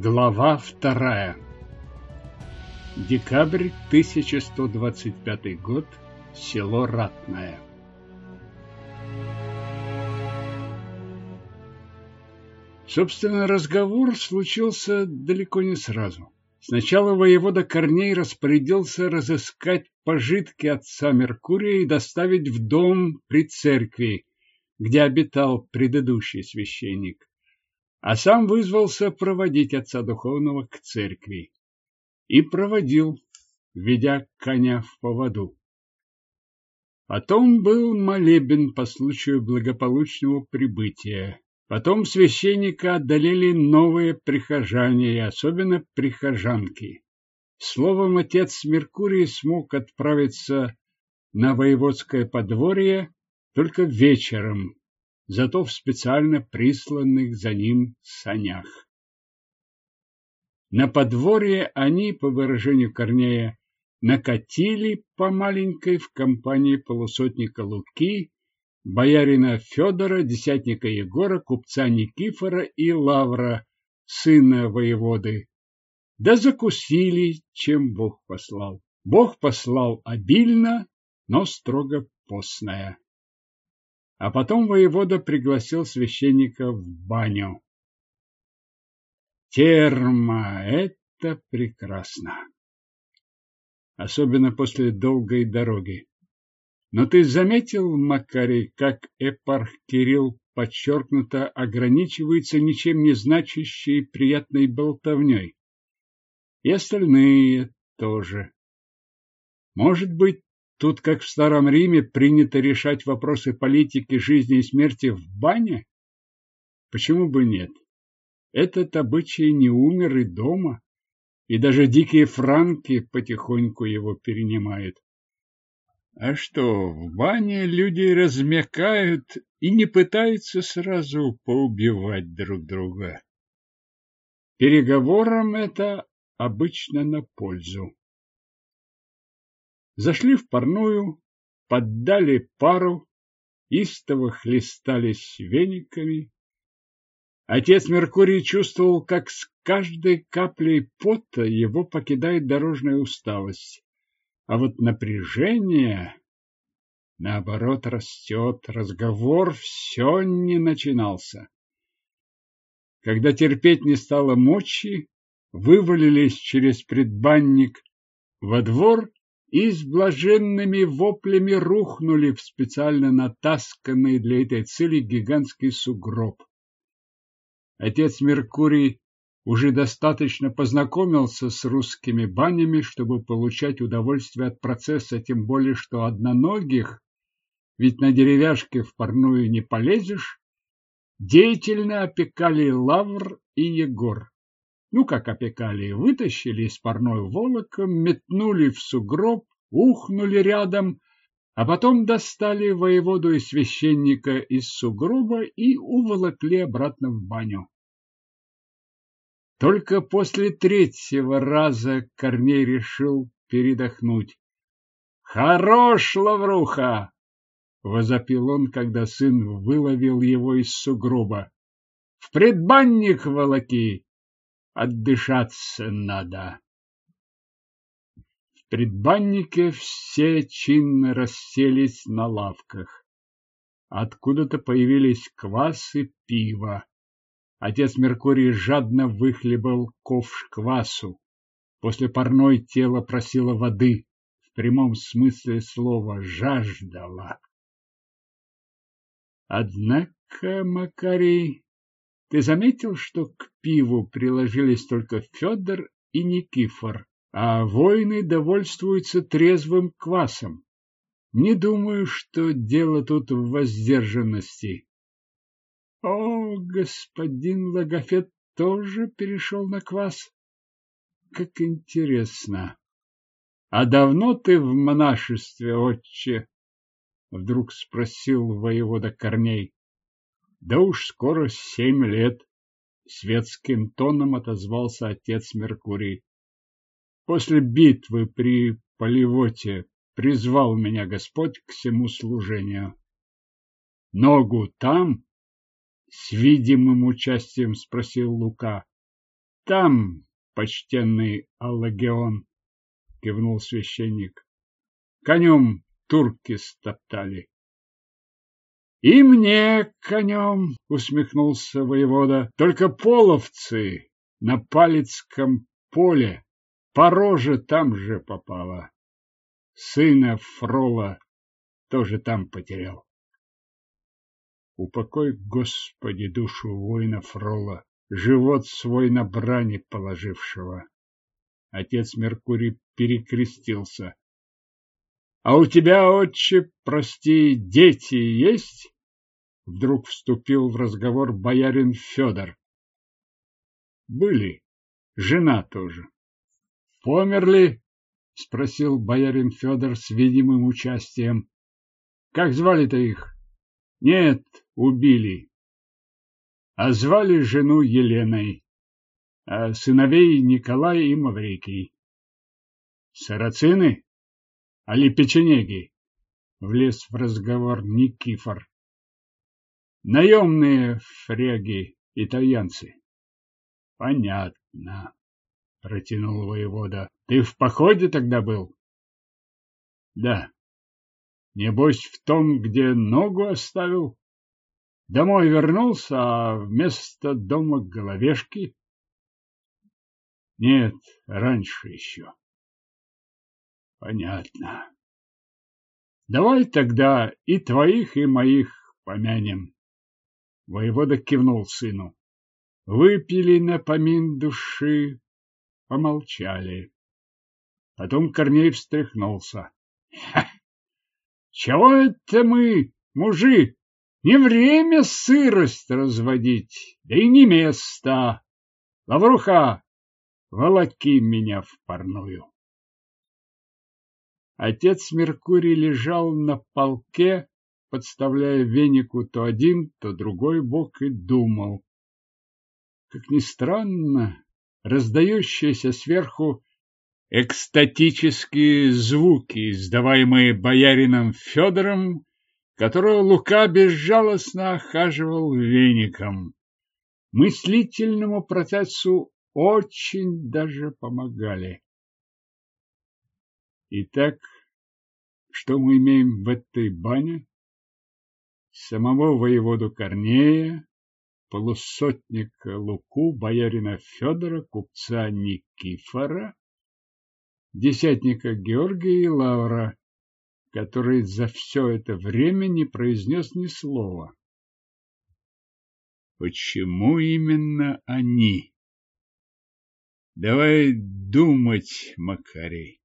Глава вторая. Декабрь 1125 год. Село Ратное. Собственно, разговор случился далеко не сразу. Сначала воевода Корней распорядился разыскать пожитки отца Меркурия и доставить в дом при церкви, где обитал предыдущий священник а сам вызвался проводить отца духовного к церкви. И проводил, ведя коня в поводу. Потом был молебен по случаю благополучного прибытия. Потом священника одолели новые прихожане, и особенно прихожанки. Словом, отец Меркурий смог отправиться на воеводское подворье только вечером, зато в специально присланных за ним санях. На подворье они, по выражению Корнея, накатили по маленькой в компании полусотника Луки, боярина Федора, десятника Егора, купца Никифора и Лавра, сына воеводы. Да закусили, чем Бог послал. Бог послал обильно, но строго постное. А потом воевода пригласил священника в баню. Терма — это прекрасно. Особенно после долгой дороги. Но ты заметил, Макарий, как эпарх Кирилл подчеркнуто ограничивается ничем не значащей приятной болтовней? И остальные тоже. Может быть, Тут, как в Старом Риме, принято решать вопросы политики жизни и смерти в бане? Почему бы нет? Этот обычай не умер и дома, и даже дикие франки потихоньку его перенимают. А что, в бане люди размякают и не пытаются сразу поубивать друг друга. Переговорам это обычно на пользу. Зашли в парную, поддали пару, истово хлестались вениками. Отец Меркурий чувствовал, как с каждой каплей пота его покидает дорожная усталость. А вот напряжение, наоборот, растет, разговор все не начинался. Когда терпеть не стало мочи, вывалились через предбанник во двор и с блаженными воплями рухнули в специально натасканный для этой цели гигантский сугроб. Отец Меркурий уже достаточно познакомился с русскими банями, чтобы получать удовольствие от процесса, тем более что одноногих, ведь на деревяшке в парную не полезешь, деятельно опекали Лавр и Егор. Ну, как опекали, вытащили из парной волоком, метнули в сугроб, ухнули рядом, а потом достали воеводу и священника из сугроба и уволокли обратно в баню. Только после третьего раза Корней решил передохнуть. «Хорош, Лавруха!» — возопил он, когда сын выловил его из сугроба. «В предбанник волоки! Отдышаться надо. В предбаннике все чинно расселись на лавках. Откуда-то появились квас и пиво. Отец Меркурий жадно выхлебал ковш квасу. После парной тело просило воды, в прямом смысле слова жаждала. Однако Макарий ты заметил, что к пиву приложились только Федор и Никифор, а воины довольствуются трезвым квасом? Не думаю, что дело тут в воздержанности. О, господин Логофет тоже перешел на квас? Как интересно. А давно ты в монашестве, отче? Вдруг спросил воевода Корней. Да уж скоро семь лет, светским тоном отозвался отец Меркурий. После битвы при Поливоте призвал меня Господь к всему служению. Ногу там? С видимым участием спросил Лука. там, почтенный Аллагеон, кивнул священник. Конем турки стоптали. И мне конем, усмехнулся воевода, только половцы на Палецком поле по роже там же попало. Сына Фрола тоже там потерял. Упокой, Господи, душу воина Фрола, живот свой на брани положившего. Отец Меркурий перекрестился. А у тебя, отче, прости, дети есть? Вдруг вступил в разговор боярин Федор. Были. Жена тоже. Померли? Спросил боярин Федор с видимым участием. Как звали-то их? Нет, убили. А звали жену Еленой, а сыновей Николай и Маврикий. Сарацины? Али печенеги? Влез в разговор Никифор. Наемные фреги, итальянцы. Понятно, протянул воевода. Ты в походе тогда был? Да. Небось, в том, где ногу оставил? Домой вернулся, а вместо дома головешки? Нет, раньше еще. Понятно. Давай тогда и твоих, и моих помянем. Воевода кивнул сыну. Выпили на помин души, помолчали. Потом Корней встряхнулся. — Чего это мы, мужи, не время сырость разводить, да и не место. Лавруха, волоки меня в парную. Отец Меркурий лежал на полке, подставляя венику то один, то другой бок и думал. Как ни странно, раздающиеся сверху экстатические звуки, издаваемые боярином Федором, которого Лука безжалостно охаживал веником. Мыслительному процессу очень даже помогали. Итак, что мы имеем в этой бане? Самого воеводу Корнея, полусотника Луку, боярина Федора, купца Никифора, десятника Георгия и Лавра, который за все это время не произнес ни слова. Почему именно они? Давай думать, Макарий.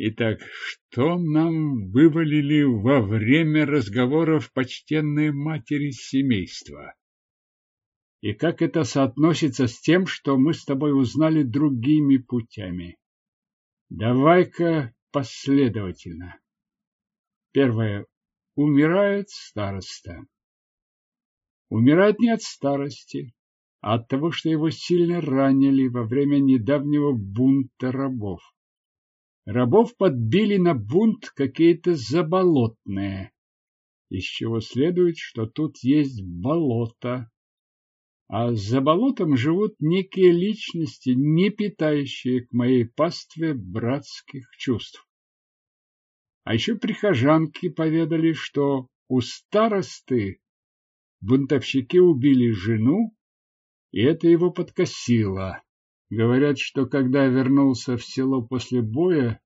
Итак, что нам вывалили во время разговоров почтенной матери семейства? И как это соотносится с тем, что мы с тобой узнали другими путями? Давай-ка последовательно. Первое. Умирает староста. Умирает не от старости, а от того, что его сильно ранили во время недавнего бунта рабов. Рабов подбили на бунт какие-то заболотные, из чего следует, что тут есть болото, а за болотом живут некие личности, не питающие к моей пастве братских чувств. А еще прихожанки поведали, что у старосты бунтовщики убили жену, и это его подкосило. Говорят, что когда вернулся в село после боя,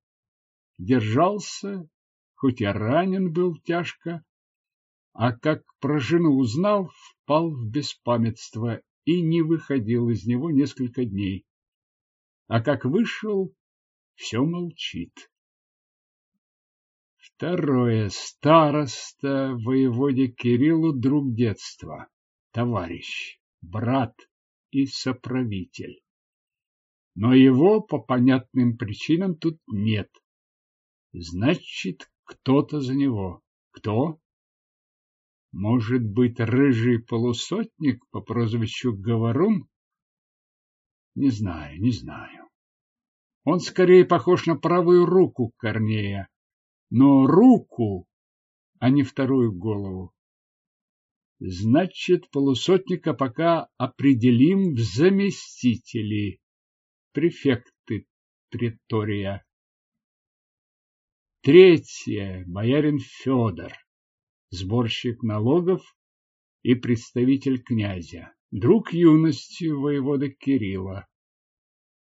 держался, хоть и ранен был тяжко, а как про жену узнал, впал в беспамятство и не выходил из него несколько дней. А как вышел, все молчит. Второе. Староста воеводе Кириллу друг детства, товарищ, брат и соправитель. Но его по понятным причинам тут нет. Значит, кто-то за него. Кто? Может быть, рыжий полусотник по прозвищу Говорун? Не знаю, не знаю. Он скорее похож на правую руку Корнея, но руку, а не вторую голову. Значит, полусотника пока определим в заместители, префекты претория. Третье. Боярин Федор, сборщик налогов и представитель князя, друг юности воевода Кирилла.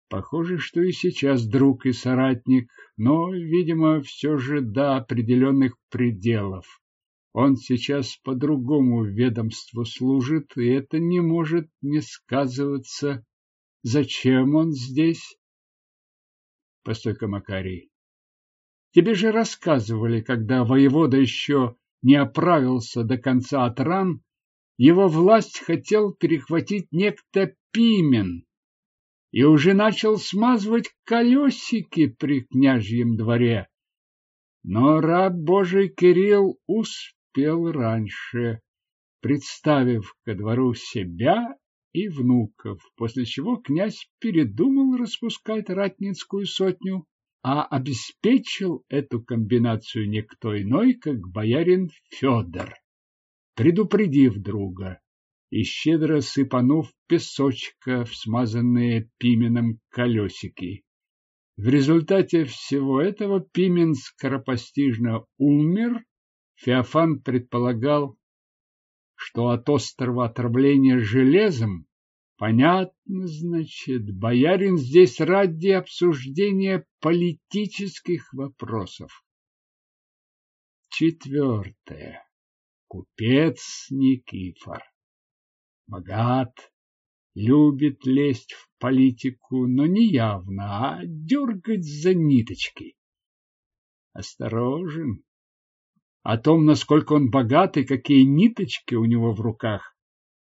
Похоже, что и сейчас друг и соратник, но, видимо, все же до определенных пределов. Он сейчас по другому ведомству служит, и это не может не сказываться. Зачем он здесь? Постой-ка, Макарий. Тебе же рассказывали, когда воевода еще не оправился до конца от ран, его власть хотел перехватить некто Пимен и уже начал смазывать колесики при княжьем дворе. Но раб Божий Кирилл успел раньше, представив ко двору себя и внуков, после чего князь передумал распускать ратницкую сотню а обеспечил эту комбинацию никто иной, как боярин Федор, предупредив друга и щедро сыпанув песочка в смазанные пименом колесики. В результате всего этого Пимен скоропостижно умер. Феофан предполагал, что от острого отравления железом Понятно, значит, боярин здесь ради обсуждения политических вопросов. Четвертое. Купец Никифор. Богат, любит лезть в политику, но не явно, а дергать за ниточки. Осторожен. О том, насколько он богат и какие ниточки у него в руках,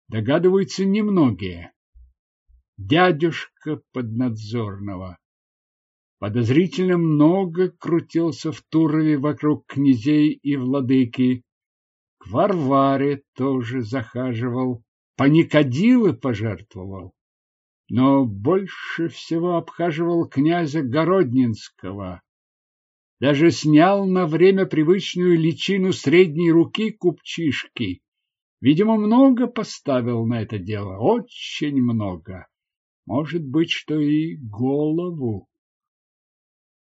догадываются немногие дядюшка поднадзорного. Подозрительно много крутился в Турове вокруг князей и владыки. К Варваре тоже захаживал, паникодилы пожертвовал. Но больше всего обхаживал князя Городнинского. Даже снял на время привычную личину средней руки купчишки. Видимо, много поставил на это дело, очень много. Может быть, что и голову.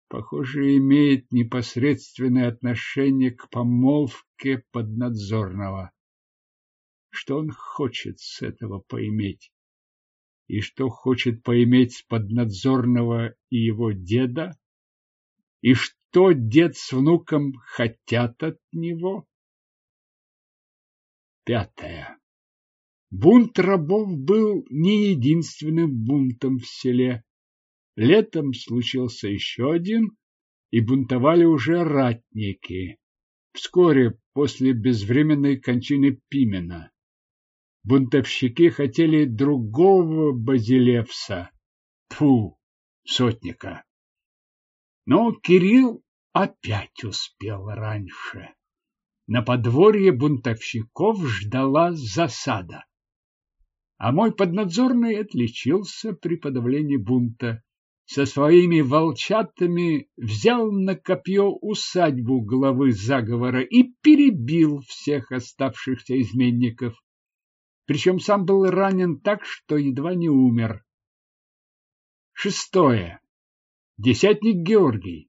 Похоже, имеет непосредственное отношение к помолвке поднадзорного. Что он хочет с этого поиметь? И что хочет поиметь с поднадзорного и его деда? И что дед с внуком хотят от него? Пятое. Бунт рабов был не единственным бунтом в селе. Летом случился еще один, и бунтовали уже ратники. Вскоре после безвременной кончины Пимена. Бунтовщики хотели другого Базилевса, тфу, сотника. Но Кирилл опять успел раньше. На подворье бунтовщиков ждала засада а мой поднадзорный отличился при подавлении бунта. Со своими волчатами взял на копье усадьбу главы заговора и перебил всех оставшихся изменников. Причем сам был ранен так, что едва не умер. Шестое. Десятник Георгий.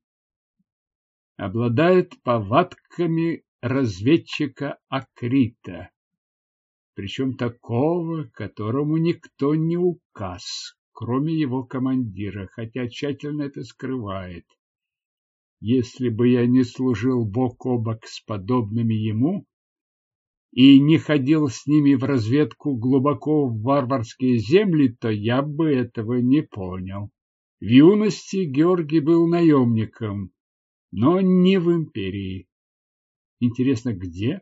Обладает повадками разведчика Акрита причем такого, которому никто не указ, кроме его командира, хотя тщательно это скрывает. Если бы я не служил бок о бок с подобными ему и не ходил с ними в разведку глубоко в варварские земли, то я бы этого не понял. В юности Георгий был наемником, но не в империи. Интересно, где?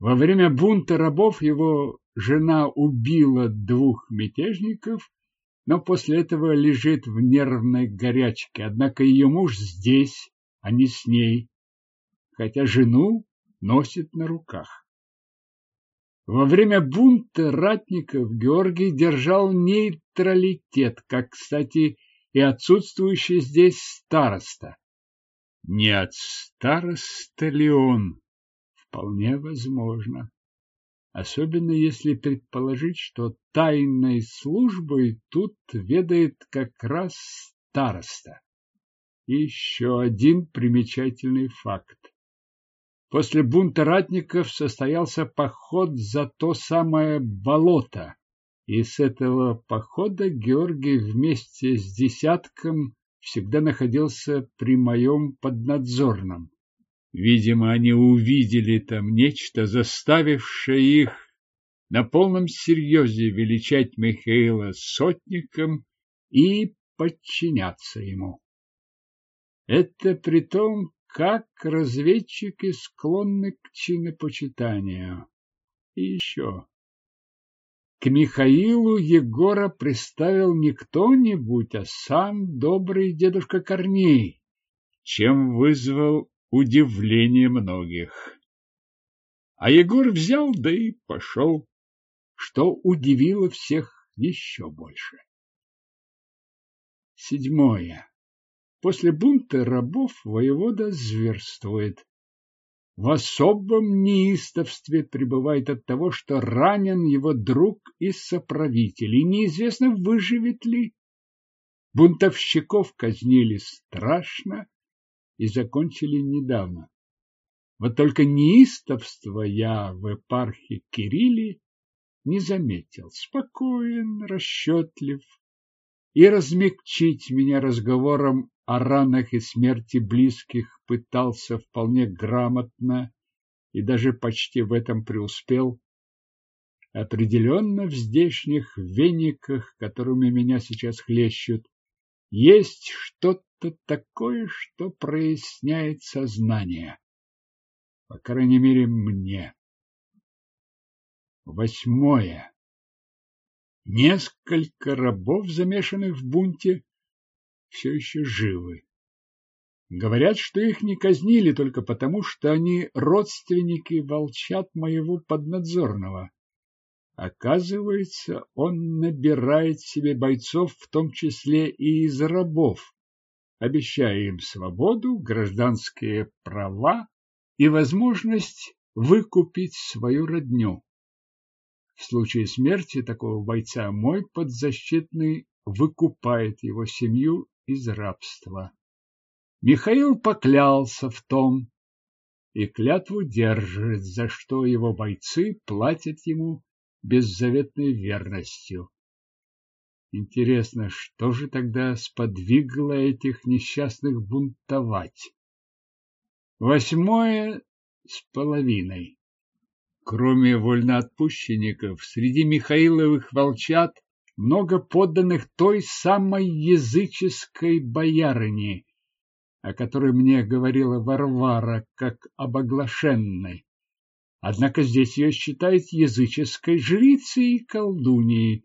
Во время бунта рабов его жена убила двух мятежников, но после этого лежит в нервной горячке. Однако ее муж здесь, а не с ней, хотя жену носит на руках. Во время бунта ратников Георгий держал нейтралитет, как, кстати, и отсутствующий здесь староста. Не от староста ли он? Вполне возможно. особенно если предположить, что тайной службой тут ведает как раз староста. Еще один примечательный факт. После бунта ратников состоялся поход за то самое болото, и с этого похода Георгий вместе с десятком всегда находился при моем поднадзорном. Видимо, они увидели там нечто, заставившее их на полном серьезе величать Михаила сотником и подчиняться ему. Это при том, как разведчики склонны к чинопочитанию. И еще. К Михаилу Егора приставил не кто-нибудь, а сам добрый дедушка Корней, чем вызвал удивление многих. А Егор взял, да и пошел, что удивило всех еще больше. Седьмое. После бунта рабов воевода зверствует. В особом неистовстве пребывает от того, что ранен его друг и соправитель, и неизвестно, выживет ли. Бунтовщиков казнили страшно и закончили недавно. Вот только неистовство я в епархе Кирилле не заметил. Спокоен, расчетлив, и размягчить меня разговором о ранах и смерти близких пытался вполне грамотно и даже почти в этом преуспел. Определенно в здешних вениках, которыми меня сейчас хлещут, есть что-то такое, что проясняет сознание. По крайней мере, мне. Восьмое. Несколько рабов, замешанных в бунте, все еще живы. Говорят, что их не казнили только потому, что они родственники волчат моего поднадзорного. Оказывается, он набирает себе бойцов, в том числе и из рабов, обещая им свободу, гражданские права и возможность выкупить свою родню. В случае смерти такого бойца мой подзащитный выкупает его семью из рабства. Михаил поклялся в том и клятву держит, за что его бойцы платят ему беззаветной верностью. Интересно, что же тогда сподвигло этих несчастных бунтовать? Восьмое с половиной. Кроме вольноотпущенников, среди Михаиловых волчат много подданных той самой языческой боярыни, о которой мне говорила Варвара, как об оглашенной. Однако здесь ее считают языческой жрицей и колдуньей,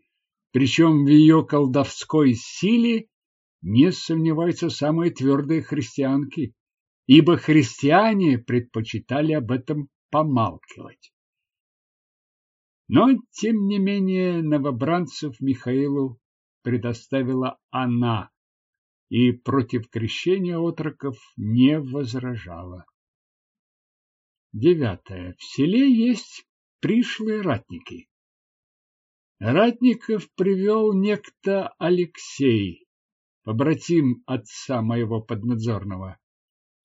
причем в ее колдовской силе не сомневаются самые твердые христианки, ибо христиане предпочитали об этом помалкивать. Но, тем не менее, новобранцев Михаилу предоставила она и против крещения отроков не возражала. Девятое. В селе есть пришлые ратники. Ратников привел некто Алексей, побратим отца моего поднадзорного,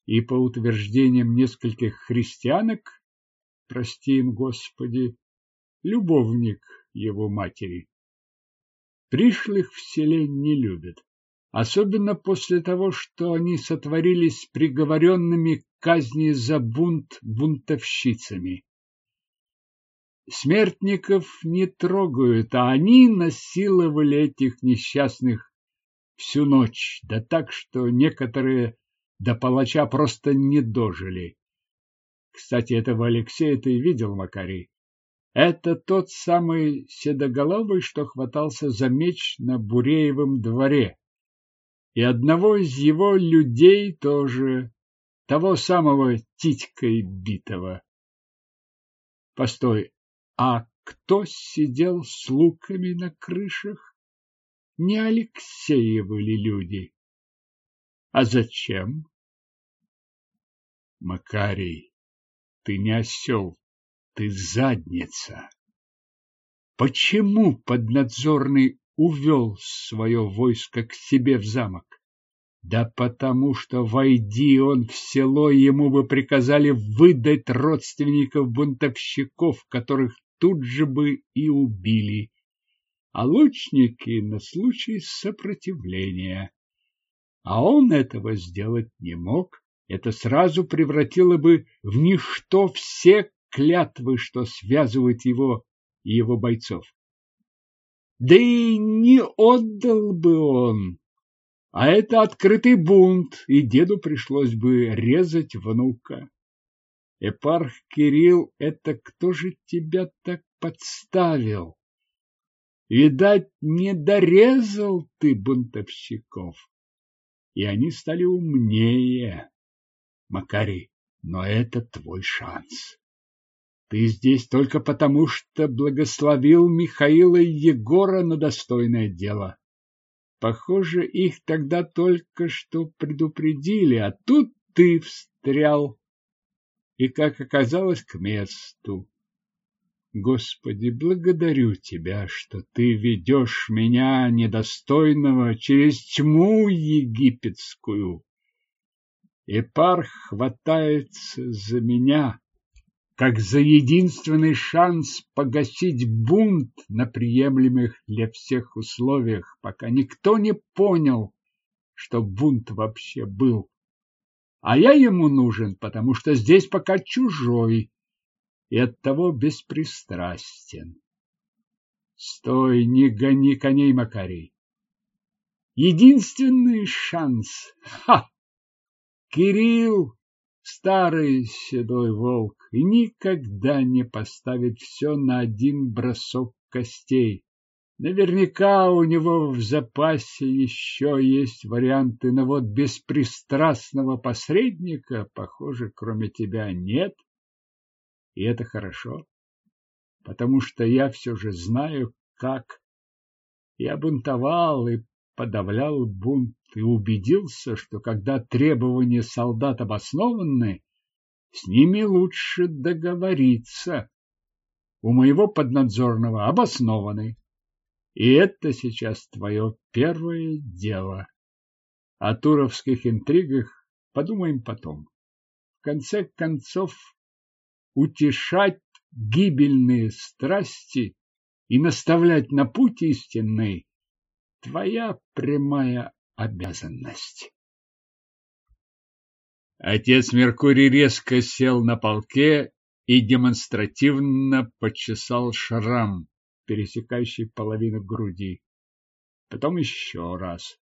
и по утверждениям нескольких христианок, прости им, Господи, любовник его матери. Пришлых в селе не любят, особенно после того, что они сотворились приговоренными к казни за бунт бунтовщицами. Смертников не трогают, а они насиловали этих несчастных всю ночь, да так, что некоторые до палача просто не дожили. Кстати, этого Алексея ты видел, Макарий? Это тот самый седоголовый, что хватался за меч на Буреевом дворе. И одного из его людей тоже, того самого Титькой битого. Постой, а кто сидел с луками на крышах? Не Алексеевы ли люди? А зачем? Макарий, ты не осел, ты задница. Почему поднадзорный увел свое войско к себе в замок? Да потому что, войди он в село, ему бы приказали выдать родственников бунтовщиков, которых тут же бы и убили, а лучники на случай сопротивления. А он этого сделать не мог. Это сразу превратило бы в ничто все клятвы, что связывают его и его бойцов. Да и не отдал бы он а это открытый бунт, и деду пришлось бы резать внука. Эпарх Кирилл, это кто же тебя так подставил? Видать, не дорезал ты бунтовщиков. И они стали умнее. Макарий, но это твой шанс. Ты здесь только потому, что благословил Михаила и Егора на достойное дело. Похоже, их тогда только что предупредили, а тут ты встрял. И, как оказалось, к месту. Господи, благодарю Тебя, что Ты ведешь меня, недостойного, через тьму египетскую. Эпарх хватается за меня, как за единственный шанс погасить бунт на приемлемых для всех условиях, пока никто не понял, что бунт вообще был. А я ему нужен, потому что здесь пока чужой и оттого беспристрастен. Стой, не гони коней, Макарий. Единственный шанс. Ха! Кирилл старый седой волк и никогда не поставит все на один бросок костей. Наверняка у него в запасе еще есть варианты, но вот беспристрастного посредника, похоже, кроме тебя нет. И это хорошо, потому что я все же знаю, как. Я бунтовал и подавлял бунт и убедился, что когда требования солдат обоснованы, с ними лучше договориться. У моего поднадзорного обоснованы. И это сейчас твое первое дело. О туровских интригах подумаем потом. В конце концов, утешать гибельные страсти и наставлять на путь истинный – твоя прямая обязанность. Отец Меркурий резко сел на полке и демонстративно почесал шрам, пересекающий половину груди. Потом еще раз.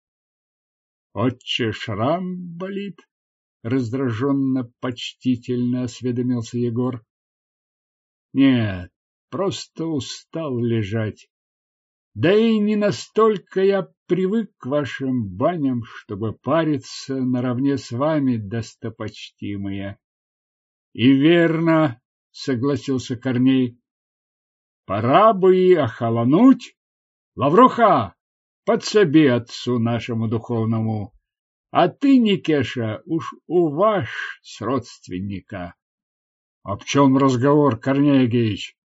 «Отче, шрам болит?» — раздраженно, почтительно осведомился Егор. «Нет, просто устал лежать. Да и не настолько я привык к вашим баням, чтобы париться наравне с вами, достопочтимые. И верно, согласился Корней. Пора бы и охолонуть. Лавруха, подсоби отцу нашему духовному. А ты, Никеша, уж уваж с родственника. — Об чем разговор, Корней Геич?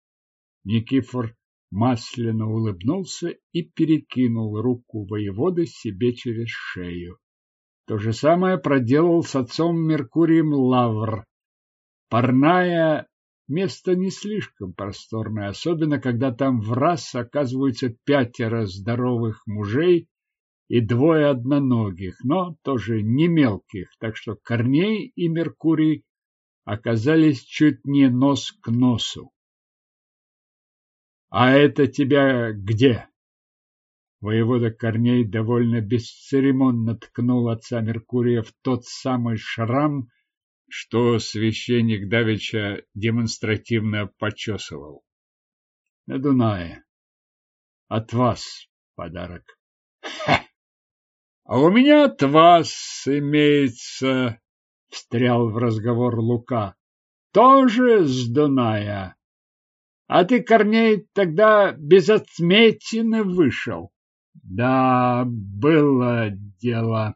Никифор масляно улыбнулся и перекинул руку воеводы себе через шею. То же самое проделал с отцом Меркурием Лавр. Парная место не слишком просторное, особенно когда там в раз оказываются пятеро здоровых мужей и двое одноногих, но тоже не мелких, так что Корней и Меркурий оказались чуть не нос к носу. А это тебя где? Воевода Корней довольно бесцеремонно ткнул отца Меркурия в тот самый шрам, что священник Давича демонстративно почесывал. На Дунае. От вас подарок. А у меня от вас имеется, встрял в разговор Лука. Тоже с Дуная. А ты, Корней, тогда без отметины вышел. Да, было дело.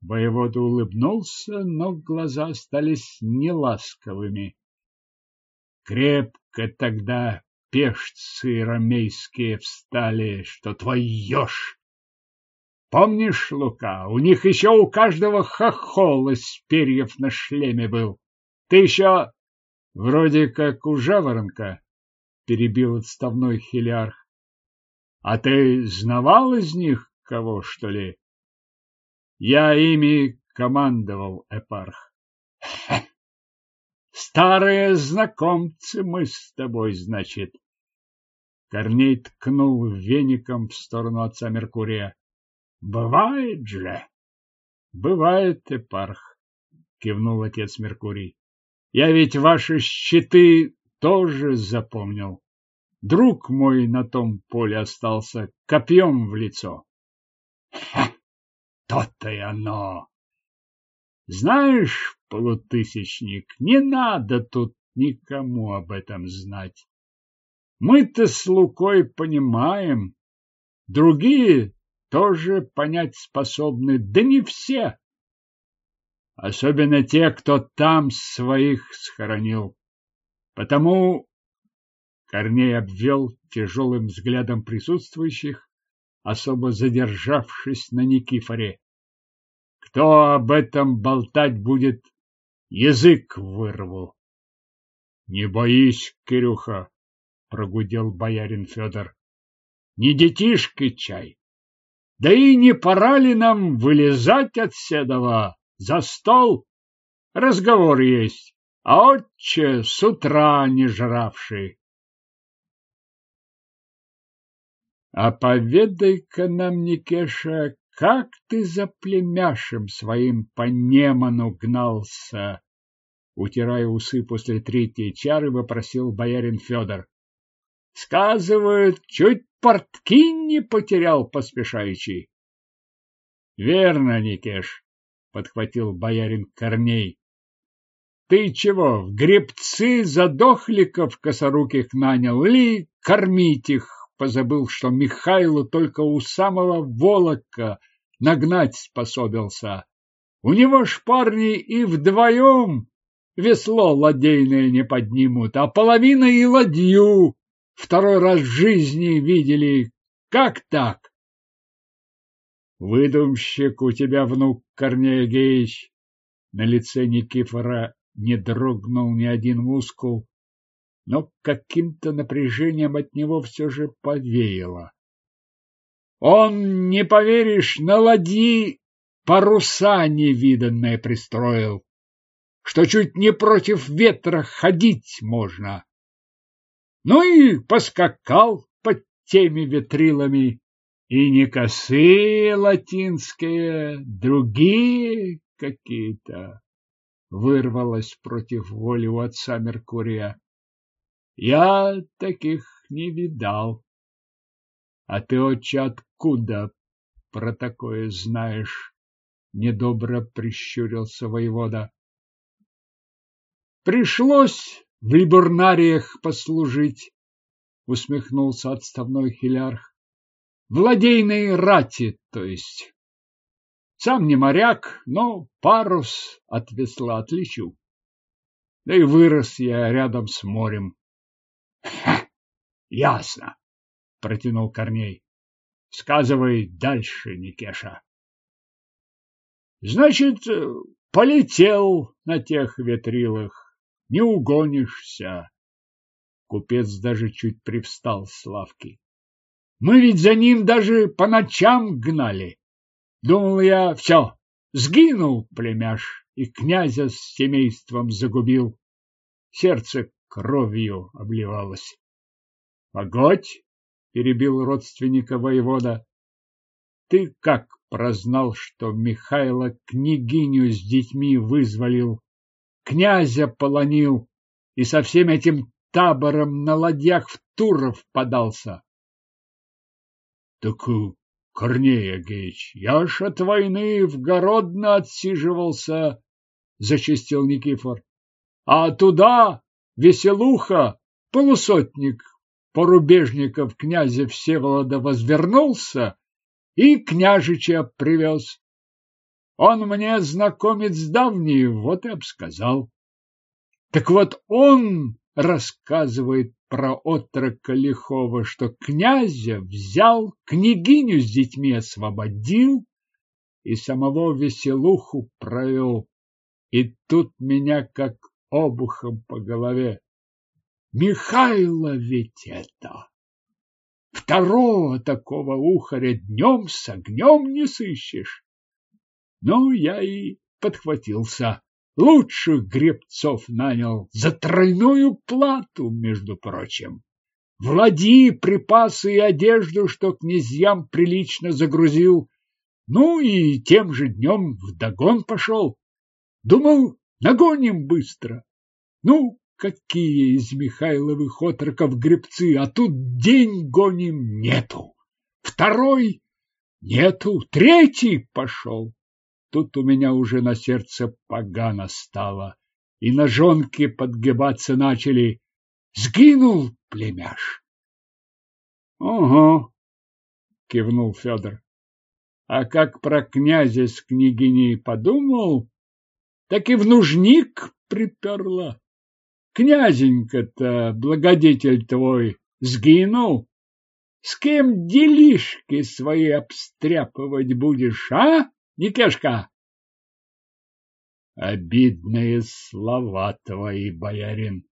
Воевода улыбнулся, но глаза остались неласковыми. Крепко тогда пешцы ромейские встали, что твой еж. Помнишь, Лука, у них еще у каждого хохол из перьев на шлеме был. Ты еще вроде как у жаворонка, перебил отставной хилиарх. А ты знавал из них кого, что ли? Я ими командовал, эпарх. Старые знакомцы мы с тобой, значит. Корней ткнул веником в сторону отца Меркурия. Бывает же. Бывает, эпарх, кивнул отец Меркурий. Я ведь ваши щиты тоже запомнил. Друг мой на том поле остался копьем в лицо. Ха! То-то и оно! Знаешь, полутысячник, не надо тут никому об этом знать. Мы-то с Лукой понимаем, другие тоже понять способны, да не все. Особенно те, кто там своих схоронил. Потому Корней обвел тяжелым взглядом присутствующих, особо задержавшись на Никифоре. Кто об этом болтать будет, язык вырву. Не боись, Кирюха, прогудел боярин Федор. Не детишки чай. Да и не пора ли нам вылезать от седова за стол? Разговор есть, а отче с утра не жравший. А поведай-ка нам, Никеша, как ты за племяшем своим по Неману гнался? Утирая усы после третьей чары, вопросил боярин Федор. Сказывают, чуть портки не потерял поспешающий. Верно, Никеш, подхватил боярин Корней. Ты чего, в гребцы задохликов косоруких нанял или кормить их позабыл, что Михайлу только у самого Волока нагнать способился. У него ж парни и вдвоем весло ладейное не поднимут, а половина и ладью второй раз в жизни видели. Как так? Выдумщик у тебя, внук Корнея Геич. На лице Никифора не дрогнул ни один мускул, но каким-то напряжением от него все же повеяло. Он, не поверишь, на ладьи паруса невиданное пристроил, что чуть не против ветра ходить можно. Ну и поскакал под теми ветрилами, и не косые латинские, другие какие-то. Вырвалось против воли у отца Меркурия. Я таких не видал. А ты, отче, откуда про такое знаешь? Недобро прищурился воевода. Пришлось в либурнариях послужить, усмехнулся отставной хилярх. Владейной рати, то есть. Сам не моряк, но парус от весла отличу. Да и вырос я рядом с морем. Ясно, протянул Корней. Сказывай дальше, Никеша. Значит, полетел на тех ветрилах, не угонишься. Купец даже чуть привстал с лавки. Мы ведь за ним даже по ночам гнали. Думал я, все, сгинул племяш и князя с семейством загубил. Сердце кровью обливалась. Погодь, перебил родственника воевода. Ты как прознал, что Михайло княгиню с детьми вызволил, князя полонил и со всем этим табором на ладьях в Туров подался? Так, Корней Агеич, я ж от войны в Городно отсиживался, зачистил Никифор. А туда Веселуха, полусотник порубежников князя Всеволода возвернулся и княжича привез. Он мне знакомец давний, вот и обсказал. Так вот он рассказывает про отрока лихого, что князя взял, княгиню с детьми освободил и самого веселуху провел. И тут меня как обухом по голове. Михайло ведь это! Второго такого ухаря днем с огнем не сыщешь. Ну, я и подхватился. Лучших гребцов нанял за тройную плату, между прочим. Влади припасы и одежду, что князьям прилично загрузил. Ну и тем же днем вдогон пошел. Думал, нагоним быстро. Ну, какие из Михайловых отроков гребцы, а тут день гоним нету. Второй нету, третий пошел. Тут у меня уже на сердце погано стало, и ножонки подгибаться начали. Сгинул племяш. — Ого, — кивнул Федор. — А как про князя с княгиней подумал, так и в нужник приперла. Князенька-то, благодетель твой, сгинул. С кем делишки свои обстряпывать будешь, а, Никешка? Обидные слова твои, боярин.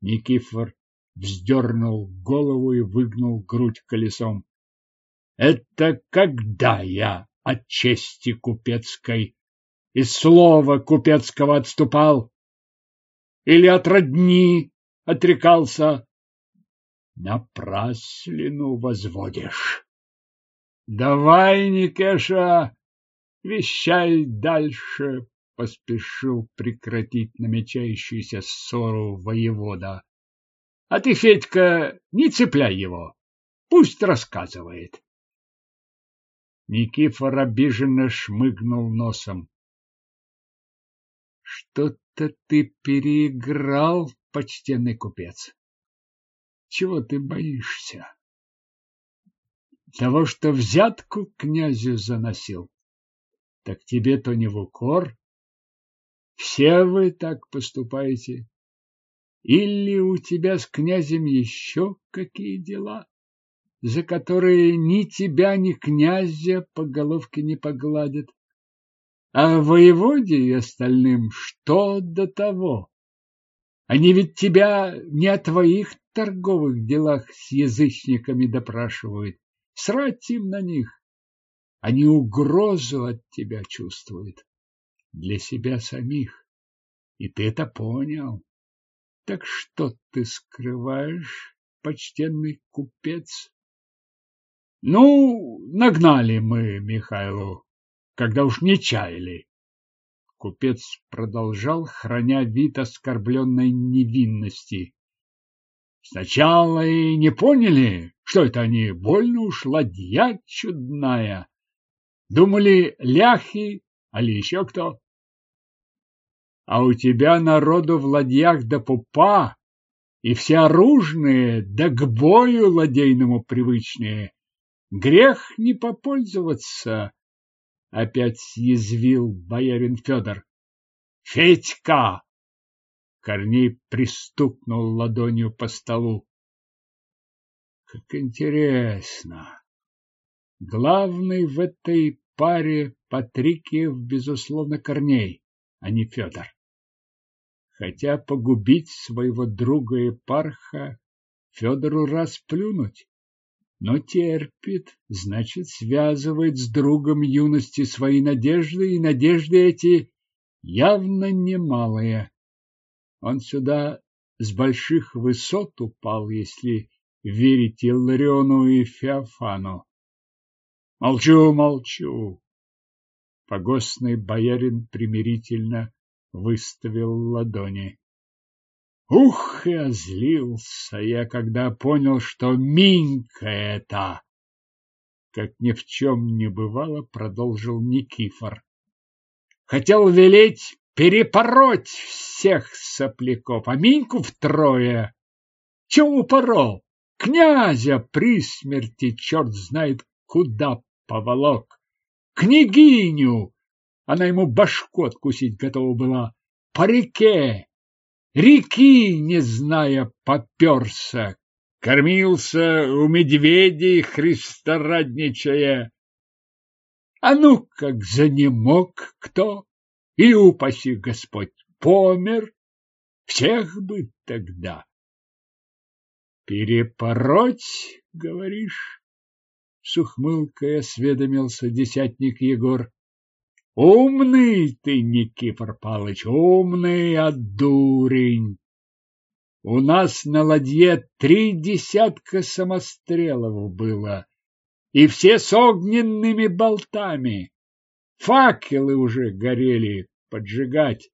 Никифор вздернул голову и выгнул грудь колесом. Это когда я от чести купецкой и слова купецкого отступал? или от родни отрекался. Напраслину возводишь. Давай, Никеша, вещай дальше, поспешил прекратить намечающуюся ссору воевода. А ты, Федька, не цепляй его, пусть рассказывает. Никифор обиженно шмыгнул носом. Что-то ты переиграл, почтенный купец. Чего ты боишься? Того, что взятку князю заносил. Так тебе-то не в укор. Все вы так поступаете. Или у тебя с князем еще какие дела, за которые ни тебя, ни князя по головке не погладят? А воеводе и остальным что до того? Они ведь тебя не о твоих торговых делах с язычниками допрашивают. Срать им на них. Они угрозу от тебя чувствуют. Для себя самих. И ты это понял. Так что ты скрываешь, почтенный купец? Ну, нагнали мы Михайлу когда уж не чаяли. Купец продолжал, храня вид оскорбленной невинности. Сначала и не поняли, что это они, больно уж ладья чудная. Думали, ляхи, али еще кто. А у тебя народу в ладьях до пупа, и все оружные, да к бою ладейному привычные. Грех не попользоваться Опять съязвил боярин Федор. Федька! Корней пристукнул ладонью по столу. Как интересно. Главный в этой паре Патрикиев, безусловно, Корней, а не Федор. Хотя погубить своего друга и парха Федору расплюнуть но терпит, значит, связывает с другом юности свои надежды, и надежды эти явно немалые. Он сюда с больших высот упал, если верить Иллариону и Феофану. Молчу, молчу. Погостный боярин примирительно выставил ладони. Ух, и озлился я, когда понял, что Минька это! Как ни в чем не бывало, продолжил Никифор. Хотел велеть перепороть всех сопляков, а Миньку втрое. Чего упорол? Князя при смерти черт знает куда поволок. Княгиню! Она ему башку откусить готова была. По реке реки, не зная, поперся, кормился у медведей, христорадничая. А ну, как занемог кто, и упаси Господь, помер, всех бы тогда. Перепороть, говоришь? С ухмылкой осведомился десятник Егор. Умный ты, Никифор Палыч, умный, а дурень. У нас на ладье три десятка самострелов было, и все с огненными болтами. Факелы уже горели поджигать.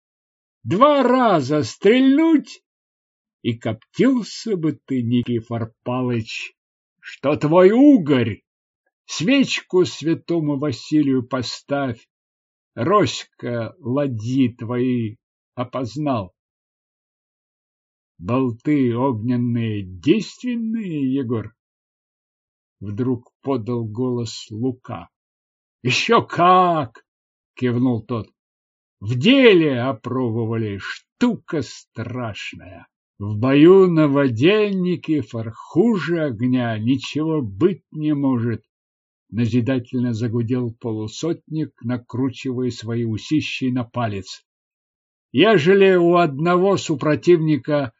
Два раза стрельнуть, и коптился бы ты, Никифор Палыч, что твой угорь. Свечку святому Василию поставь, Роська ладьи твои опознал. Болты огненные действенные, Егор? Вдруг подал голос Лука. Еще как! Кивнул тот. В деле опробовали, штука страшная. В бою на воде, Никифор, хуже огня ничего быть не может назидательно загудел полусотник, накручивая свои усищи на палец. Ежели у одного супротивника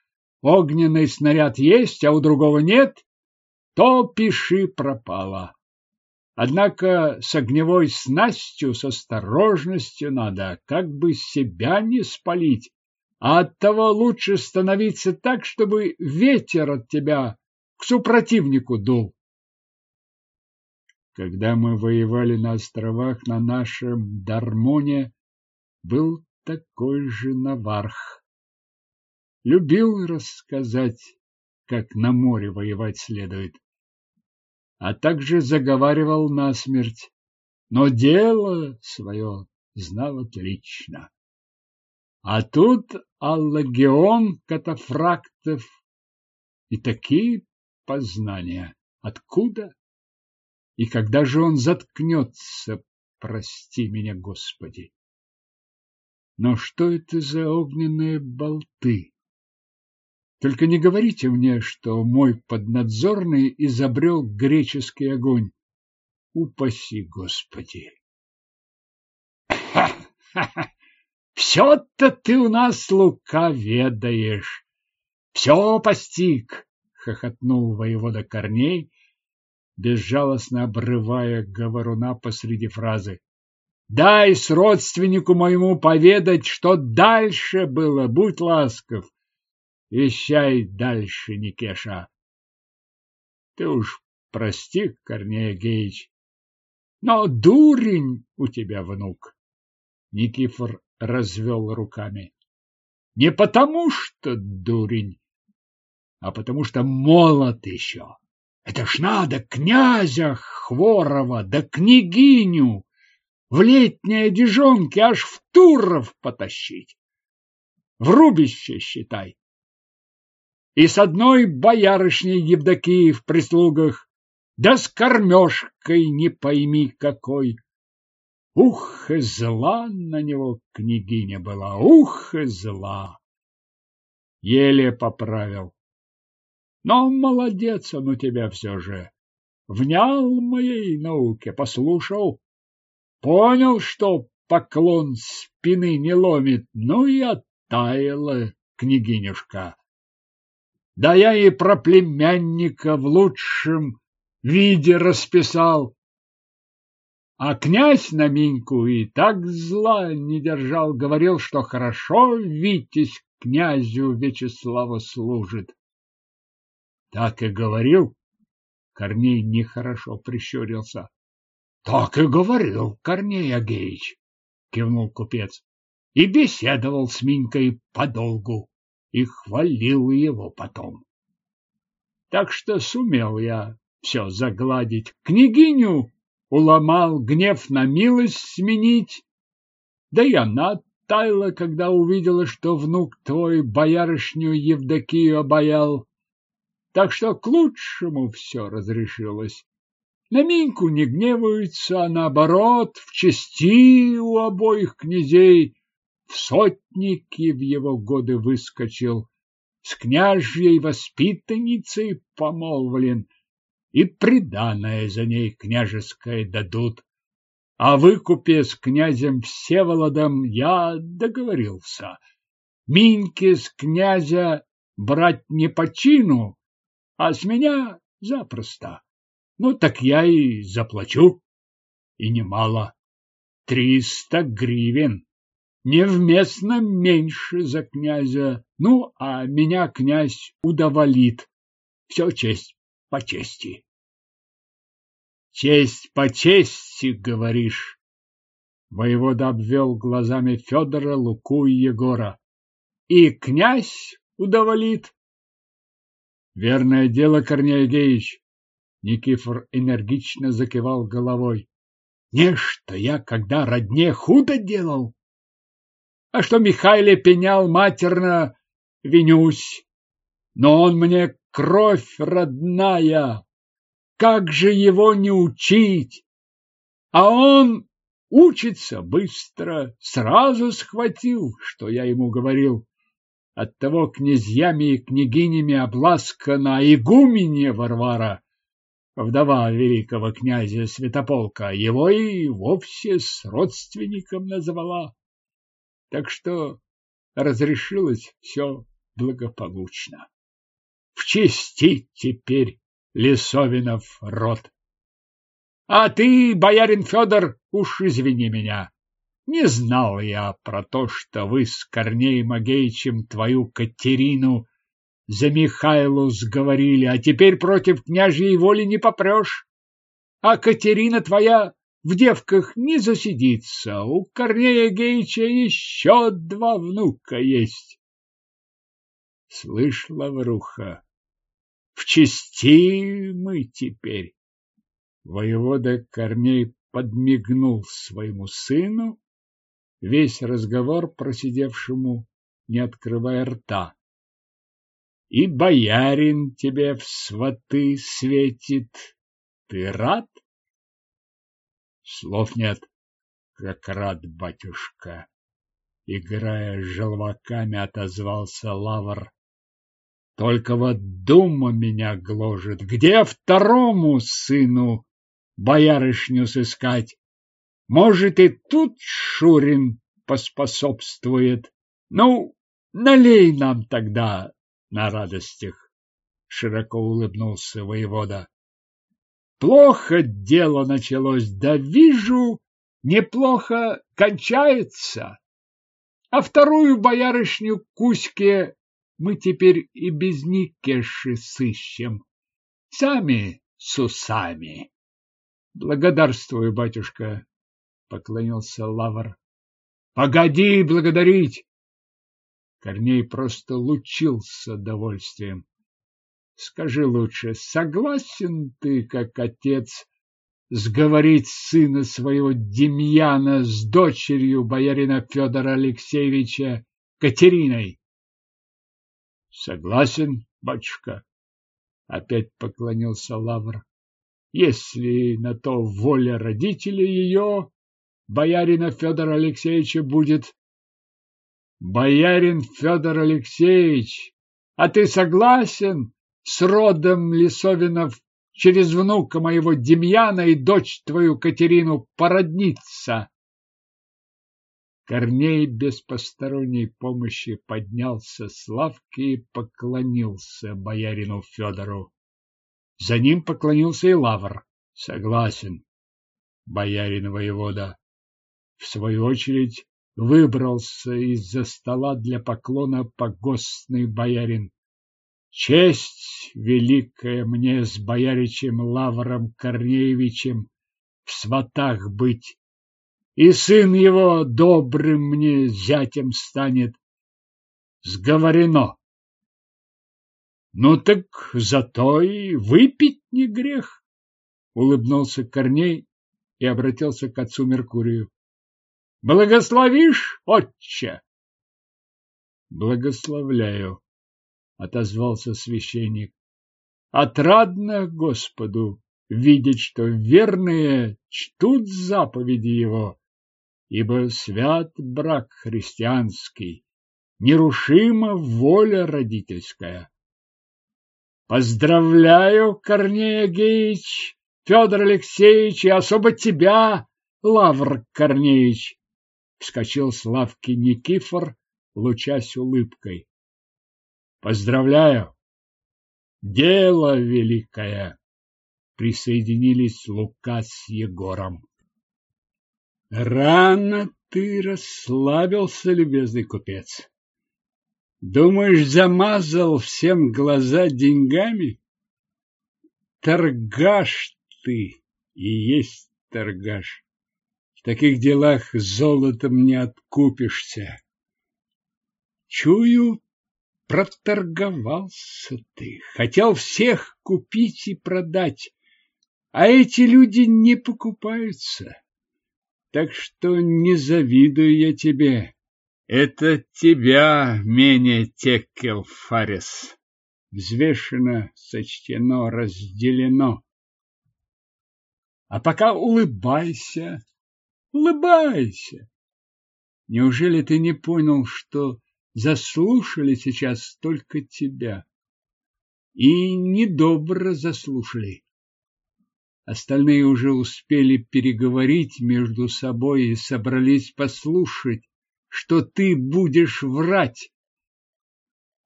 огненный снаряд есть, а у другого нет, то пиши пропало. Однако с огневой снастью, с осторожностью надо, как бы себя не спалить, а оттого лучше становиться так, чтобы ветер от тебя к супротивнику дул. Когда мы воевали на островах на нашем Дармоне, был такой же Наварх. Любил рассказать, как на море воевать следует, а также заговаривал насмерть, но дело свое знал отлично. А тут аллагион катафрактов и такие познания. Откуда? И когда же он заткнется, прости меня, Господи? Но что это за огненные болты? Только не говорите мне, что мой поднадзорный изобрел греческий огонь. Упаси, Господи! Все-то ты у нас, Лука, ведаешь. Все постиг, хохотнул воевода Корней безжалостно обрывая говоруна посреди фразы. Дай с родственнику моему поведать, что дальше было, будь ласков. Вещай дальше, Никеша. Ты уж прости, Корнея Геич, но дурень у тебя внук. Никифор развел руками. Не потому, что дурень, а потому что молод еще. Это ж надо князя Хворова да княгиню в летней одежонке аж в Туров потащить. В рубище, считай. И с одной боярышней Евдокии в прислугах, да с кормежкой не пойми какой. Ух, и зла на него княгиня была, ух, и зла! Еле поправил. Но молодец он у тебя все же. Внял моей науке, послушал. Понял, что поклон спины не ломит, ну и оттаяла княгинюшка. Да я и про племянника в лучшем виде расписал. А князь на Миньку и так зла не держал, говорил, что хорошо Витязь князю Вячеславу служит. Так и говорил. Корней нехорошо прищурился. Так и говорил Корней Агеич, кивнул купец. И беседовал с Минькой подолгу, и хвалил его потом. Так что сумел я все загладить. Княгиню уломал гнев на милость сменить. Да и она таяла, когда увидела, что внук твой боярышню Евдокию обаял. Так что к лучшему все разрешилось. На Миньку не гневаются, а наоборот, в чести у обоих князей в сотники в его годы выскочил, с княжьей воспитанницей помолвлен, и приданое за ней княжеское дадут. О выкупе с князем Всеволодом я договорился. Миньки с князя брать не по чину, а с меня запросто. Ну, так я и заплачу. И немало. Триста гривен. Невместно меньше за князя. Ну, а меня князь удоволит. Все честь по чести. Честь по чести, говоришь. Воевода обвел глазами Федора, Луку и Егора. И князь удоволит. Верное дело, Корней Геич. Никифор энергично закивал головой. Нечто я, когда родне худо делал. А что Михайле пенял матерно, винюсь. Но он мне кровь родная. Как же его не учить? А он учится быстро, сразу схватил, что я ему говорил. Оттого князьями и княгинями обласкана игуменья Варвара, вдова великого князя Святополка, его и вовсе с родственником назвала. Так что разрешилось все благополучно. В чести теперь Лисовинов род. А ты, боярин Федор, уж извини меня. Не знал я про то, что вы с Корнеем Агеичем твою Катерину за Михайлу сговорили, а теперь против княжьей воли не попрешь. А Катерина твоя в девках не засидится. У Корнея Геича еще два внука есть. Слышь, Лавруха, в чести мы теперь. Воевода Корней подмигнул своему сыну весь разговор просидевшему, не открывая рта. И боярин тебе в сваты светит. Ты рад? Слов нет. Как рад, батюшка. Играя желваками, отозвался Лавр. Только вот дума меня гложет. Где второму сыну боярышню сыскать? Может, и тут Шурин поспособствует. Ну, налей нам тогда на радостях, широко улыбнулся воевода. Плохо дело началось, да вижу, неплохо кончается. А вторую боярышню Кузьке мы теперь и без Никеши сыщем. Сами с усами. Благодарствую, батюшка, поклонился Лавр. Погоди благодарить. Корней просто лучился довольствием. Скажи лучше, согласен ты, как отец, сговорить сына своего Демьяна с дочерью боярина Федора Алексеевича Катериной? Согласен, батюшка. Опять поклонился Лавр. Если на то воля родителей ее, боярина Федора Алексеевича будет. Боярин Федор Алексеевич, а ты согласен с родом Лисовинов через внука моего Демьяна и дочь твою Катерину породниться? Корней без посторонней помощи поднялся с лавки и поклонился боярину Федору. За ним поклонился и Лавр. Согласен, боярин воевода в свою очередь, выбрался из-за стола для поклона погостный боярин. Честь великая мне с бояричем Лавром Корнеевичем в сватах быть, и сын его добрым мне зятем станет. Сговорено. Ну так зато и выпить не грех, улыбнулся Корней и обратился к отцу Меркурию. Благословишь, отче? Благословляю, отозвался священник. Отрадно Господу видеть, что верные чтут заповеди его ибо свят брак христианский, нерушима воля родительская. Поздравляю, Корнея Геич, Федор Алексеевич, и особо тебя, Лавр Корнеевич, вскочил с лавки Никифор, лучась улыбкой. Поздравляю! Дело великое! Присоединились Лука с Егором. Рано ты расслабился, любезный купец. Думаешь, замазал всем глаза деньгами? Торгаш ты и есть торгаш. В таких делах золотом не откупишься. Чую, проторговался ты, хотел всех купить и продать, а эти люди не покупаются. Так что не завидую я тебе. Это тебя менее текел, Фарис. Взвешено, сочтено, разделено. А пока улыбайся, улыбайся. Неужели ты не понял, что заслушали сейчас только тебя? И недобро заслушали. Остальные уже успели переговорить между собой и собрались послушать, что ты будешь врать.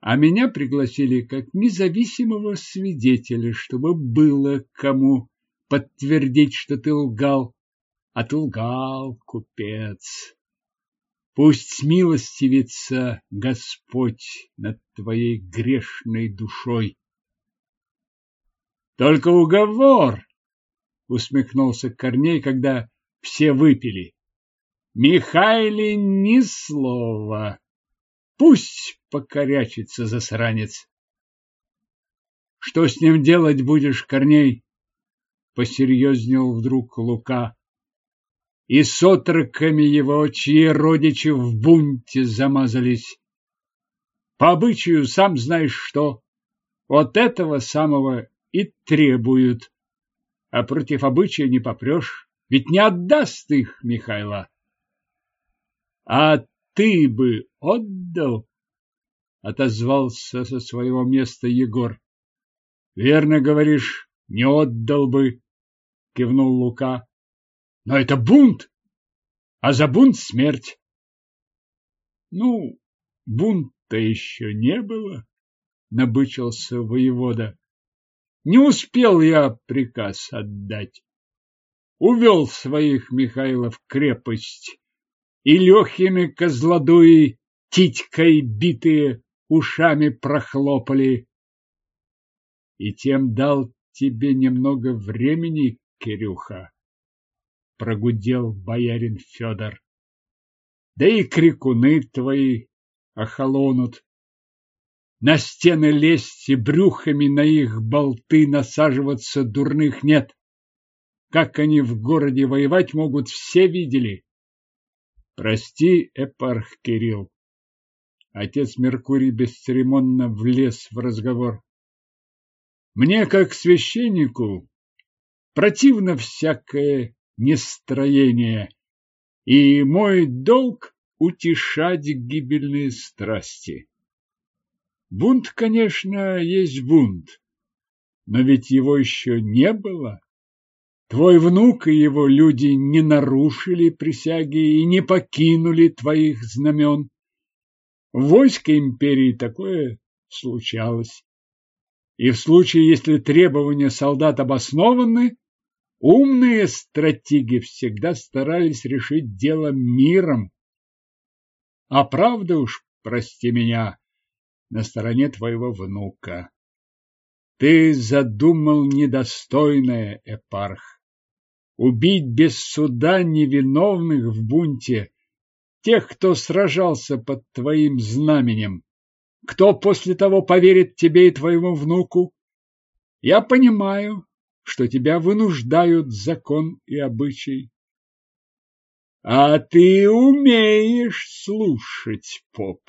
А меня пригласили как независимого свидетеля, чтобы было кому подтвердить, что ты лгал. А ты лгал, купец. Пусть смилостивится Господь над твоей грешной душой. Только уговор усмехнулся Корней, когда все выпили. Михайле ни слова. Пусть покорячится засранец. Что с ним делать будешь, Корней? Посерьезнел вдруг Лука. И с отроками его, чьи родичи в бунте замазались. По обычаю, сам знаешь что, вот этого самого и требуют а против обычая не попрешь, ведь не отдаст их Михайло. А ты бы отдал? Отозвался со своего места Егор. Верно говоришь, не отдал бы, кивнул Лука. Но это бунт, а за бунт смерть. Ну, бунта еще не было, набычился воевода. Не успел я приказ отдать. Увел своих Михайлов крепость, и легкими козлодуи титькой битые ушами прохлопали. И тем дал тебе немного времени, Кирюха, прогудел боярин Федор. Да и крикуны твои охолонут. На стены лезть и брюхами на их болты насаживаться дурных нет. Как они в городе воевать могут, все видели. Прости, эпарх Кирилл. Отец Меркурий бесцеремонно влез в разговор. Мне, как священнику, противно всякое нестроение, и мой долг — утешать гибельные страсти. Бунт, конечно, есть бунт, но ведь его еще не было. Твой внук и его люди не нарушили присяги и не покинули твоих знамен. В войске империи такое случалось. И в случае, если требования солдат обоснованы, умные стратеги всегда старались решить дело миром. А правда уж, прости меня, на стороне твоего внука. Ты задумал недостойное, Эпарх. Убить без суда невиновных в бунте, тех, кто сражался под твоим знаменем. Кто после того поверит тебе и твоему внуку? Я понимаю, что тебя вынуждают закон и обычай. А ты умеешь слушать, поп.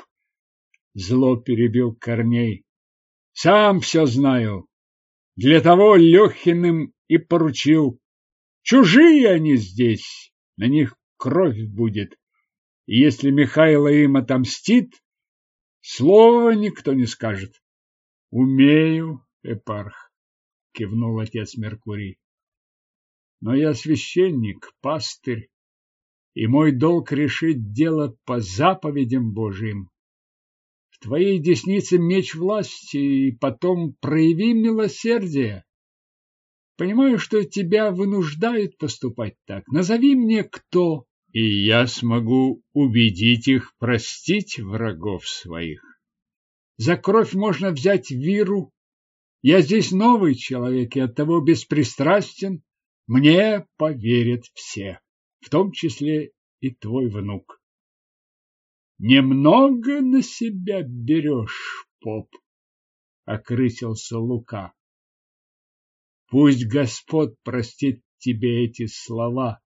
Зло перебил Корней. Сам все знаю. Для того Лехиным и поручил. Чужие они здесь, на них кровь будет. И если Михайло им отомстит, слова никто не скажет. Умею, Эпарх, кивнул отец Меркурий. Но я священник, пастырь, и мой долг решить дело по заповедям Божьим. В твоей деснице меч власти, и потом прояви милосердие. Понимаю, что тебя вынуждают поступать так. Назови мне, кто, и я смогу убедить их простить врагов своих. За кровь можно взять виру. Я здесь новый человек и оттого беспристрастен. Мне поверят все, в том числе и твой внук. Немного на себя берешь, поп, окрысился Лука. Пусть Господь простит тебе эти слова,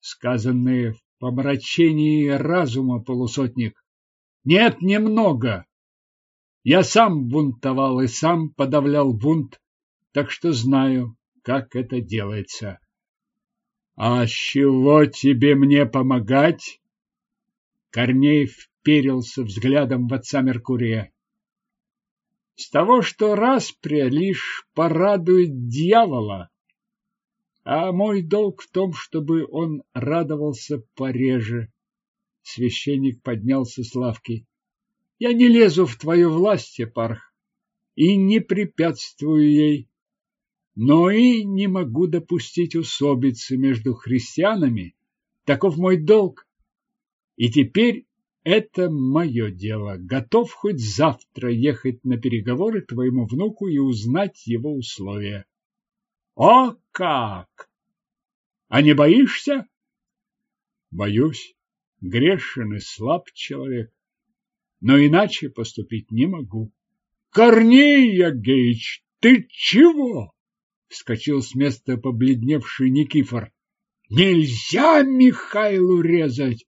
сказанные в помрачении разума, полусотник. Нет, немного. Я сам бунтовал и сам подавлял бунт, так что знаю, как это делается. А с чего тебе мне помогать? Корней вперился взглядом в отца Меркурия. С того, что распря лишь порадует дьявола, а мой долг в том, чтобы он радовался пореже. Священник поднялся с лавки. Я не лезу в твою власть, Епарх, и не препятствую ей но и не могу допустить усобицы между христианами. Таков мой долг. И теперь это мое дело. Готов хоть завтра ехать на переговоры твоему внуку и узнать его условия. О, как! А не боишься? Боюсь. Грешен и слаб человек. Но иначе поступить не могу. Корней Агеич, ты чего? вскочил с места побледневший Никифор. Нельзя Михайлу резать.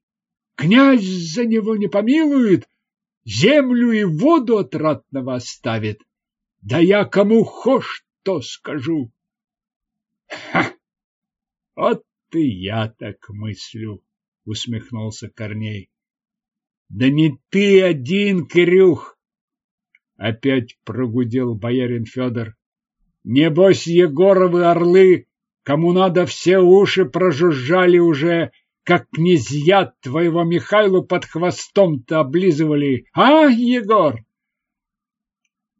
Князь за него не помилует, землю и воду от ратного оставит. Да я кому хошь, то скажу. Ха! Вот и я так мыслю, усмехнулся Корней. Да не ты один, Кирюх! Опять прогудел боярин Федор. Небось, Егоровы орлы, кому надо, все уши прожужжали уже, как князья твоего Михайлу под хвостом-то облизывали. А, Егор?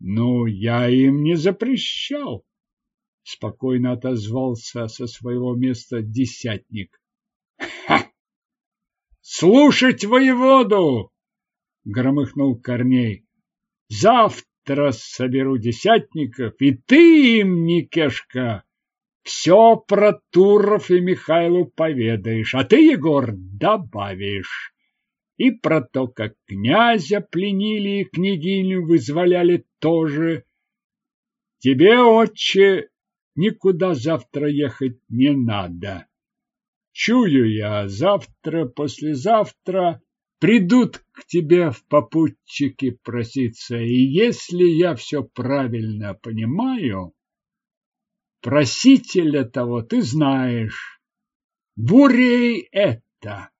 Ну, я им не запрещал, спокойно отозвался со своего места десятник. Ха! Слушать воеводу! громыхнул Корней. Завтра соберу десятников, и ты им, Никешка, все про Туров и Михайлу поведаешь, а ты, Егор, добавишь. И про то, как князя пленили и княгиню вызволяли тоже. Тебе, отче, никуда завтра ехать не надо. Чую я, завтра, послезавтра придут к тебе в попутчики проситься, и если я все правильно понимаю, просителя того ты знаешь. Бурей это.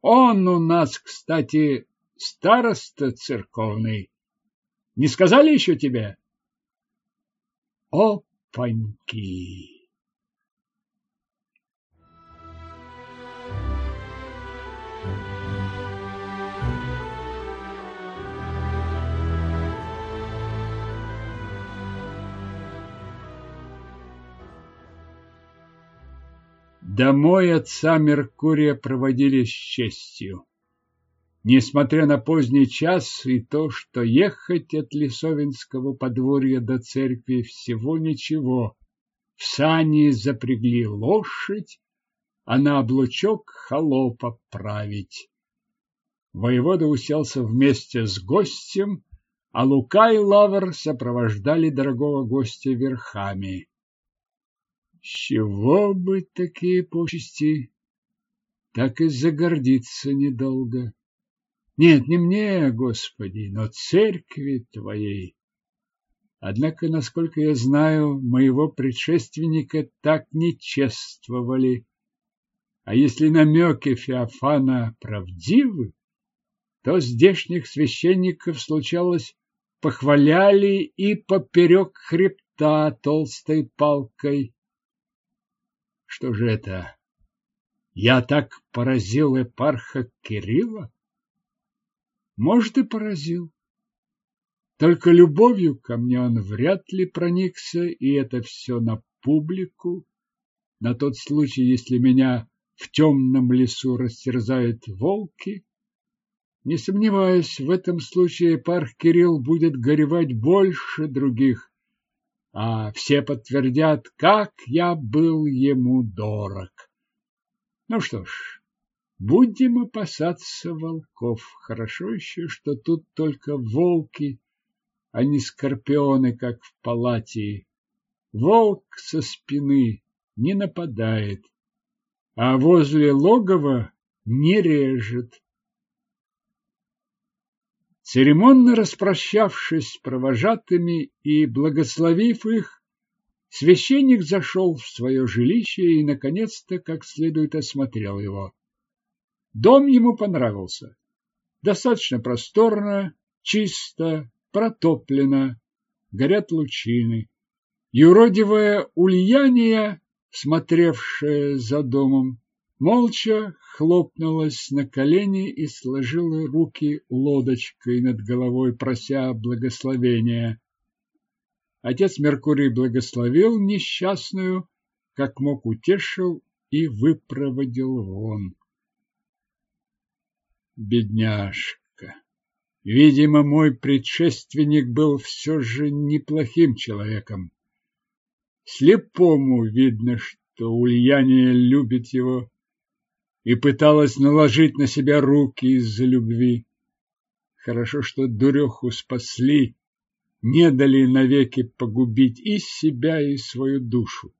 Он у нас, кстати, староста церковный. Не сказали еще тебе? Опаньки! Домой отца Меркурия проводили с честью. Несмотря на поздний час и то, что ехать от Лисовинского подворья до церкви всего ничего, в сани запрягли лошадь, а на облучок холопа править. Воевода уселся вместе с гостем, а Лука и Лавр сопровождали дорогого гостя верхами. Чего бы такие почести? Так и загордиться недолго. Нет, не мне, Господи, но церкви Твоей. Однако, насколько я знаю, моего предшественника так не чествовали. А если намеки Феофана правдивы, то здешних священников случалось похваляли и поперек хребта толстой палкой. Что же это? Я так поразил епарха Кирилла? Может, и поразил. Только любовью ко мне он вряд ли проникся, и это все на публику, на тот случай, если меня в темном лесу растерзают волки. Не сомневаюсь, в этом случае парх Кирилл будет горевать больше других, а все подтвердят, как я был ему дорог. Ну что ж, будем опасаться волков. Хорошо еще, что тут только волки а не скорпионы, как в палате. Волк со спины не нападает, а возле логова не режет. Церемонно распрощавшись с провожатыми и благословив их, священник зашел в свое жилище и, наконец-то, как следует осмотрел его. Дом ему понравился. Достаточно просторно, чисто, протоплено, горят лучины. Юродивая Ульяния, смотревшая за домом, молча хлопнулась на колени и сложила руки лодочкой над головой, прося благословения. Отец Меркурий благословил несчастную, как мог утешил и выпроводил вон. Бедняжка! Видимо, мой предшественник был все же неплохим человеком. Слепому видно, что Ульяния любит его и пыталась наложить на себя руки из-за любви. Хорошо, что дуреху спасли, не дали навеки погубить и себя, и свою душу.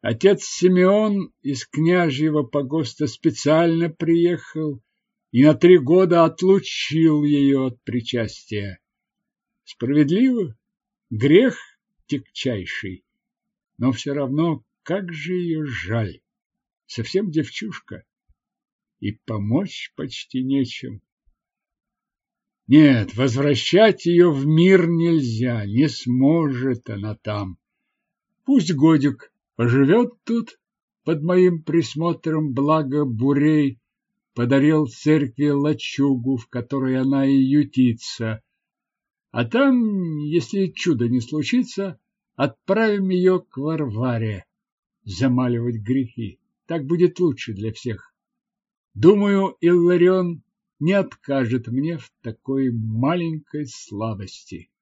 Отец Симеон из княжьего погоста специально приехал и на три года отлучил ее от причастия. Справедливо? Грех тягчайший. Но все равно, как же ее жаль. Совсем девчушка. И помочь почти нечем. Нет, возвращать ее в мир нельзя, не сможет она там. Пусть годик поживет тут под моим присмотром, благо бурей, подарил церкви лачугу, в которой она и ютится. А там, если чудо не случится, отправим ее к Варваре замаливать грехи. Так будет лучше для всех. Думаю, Илларион не откажет мне в такой маленькой слабости.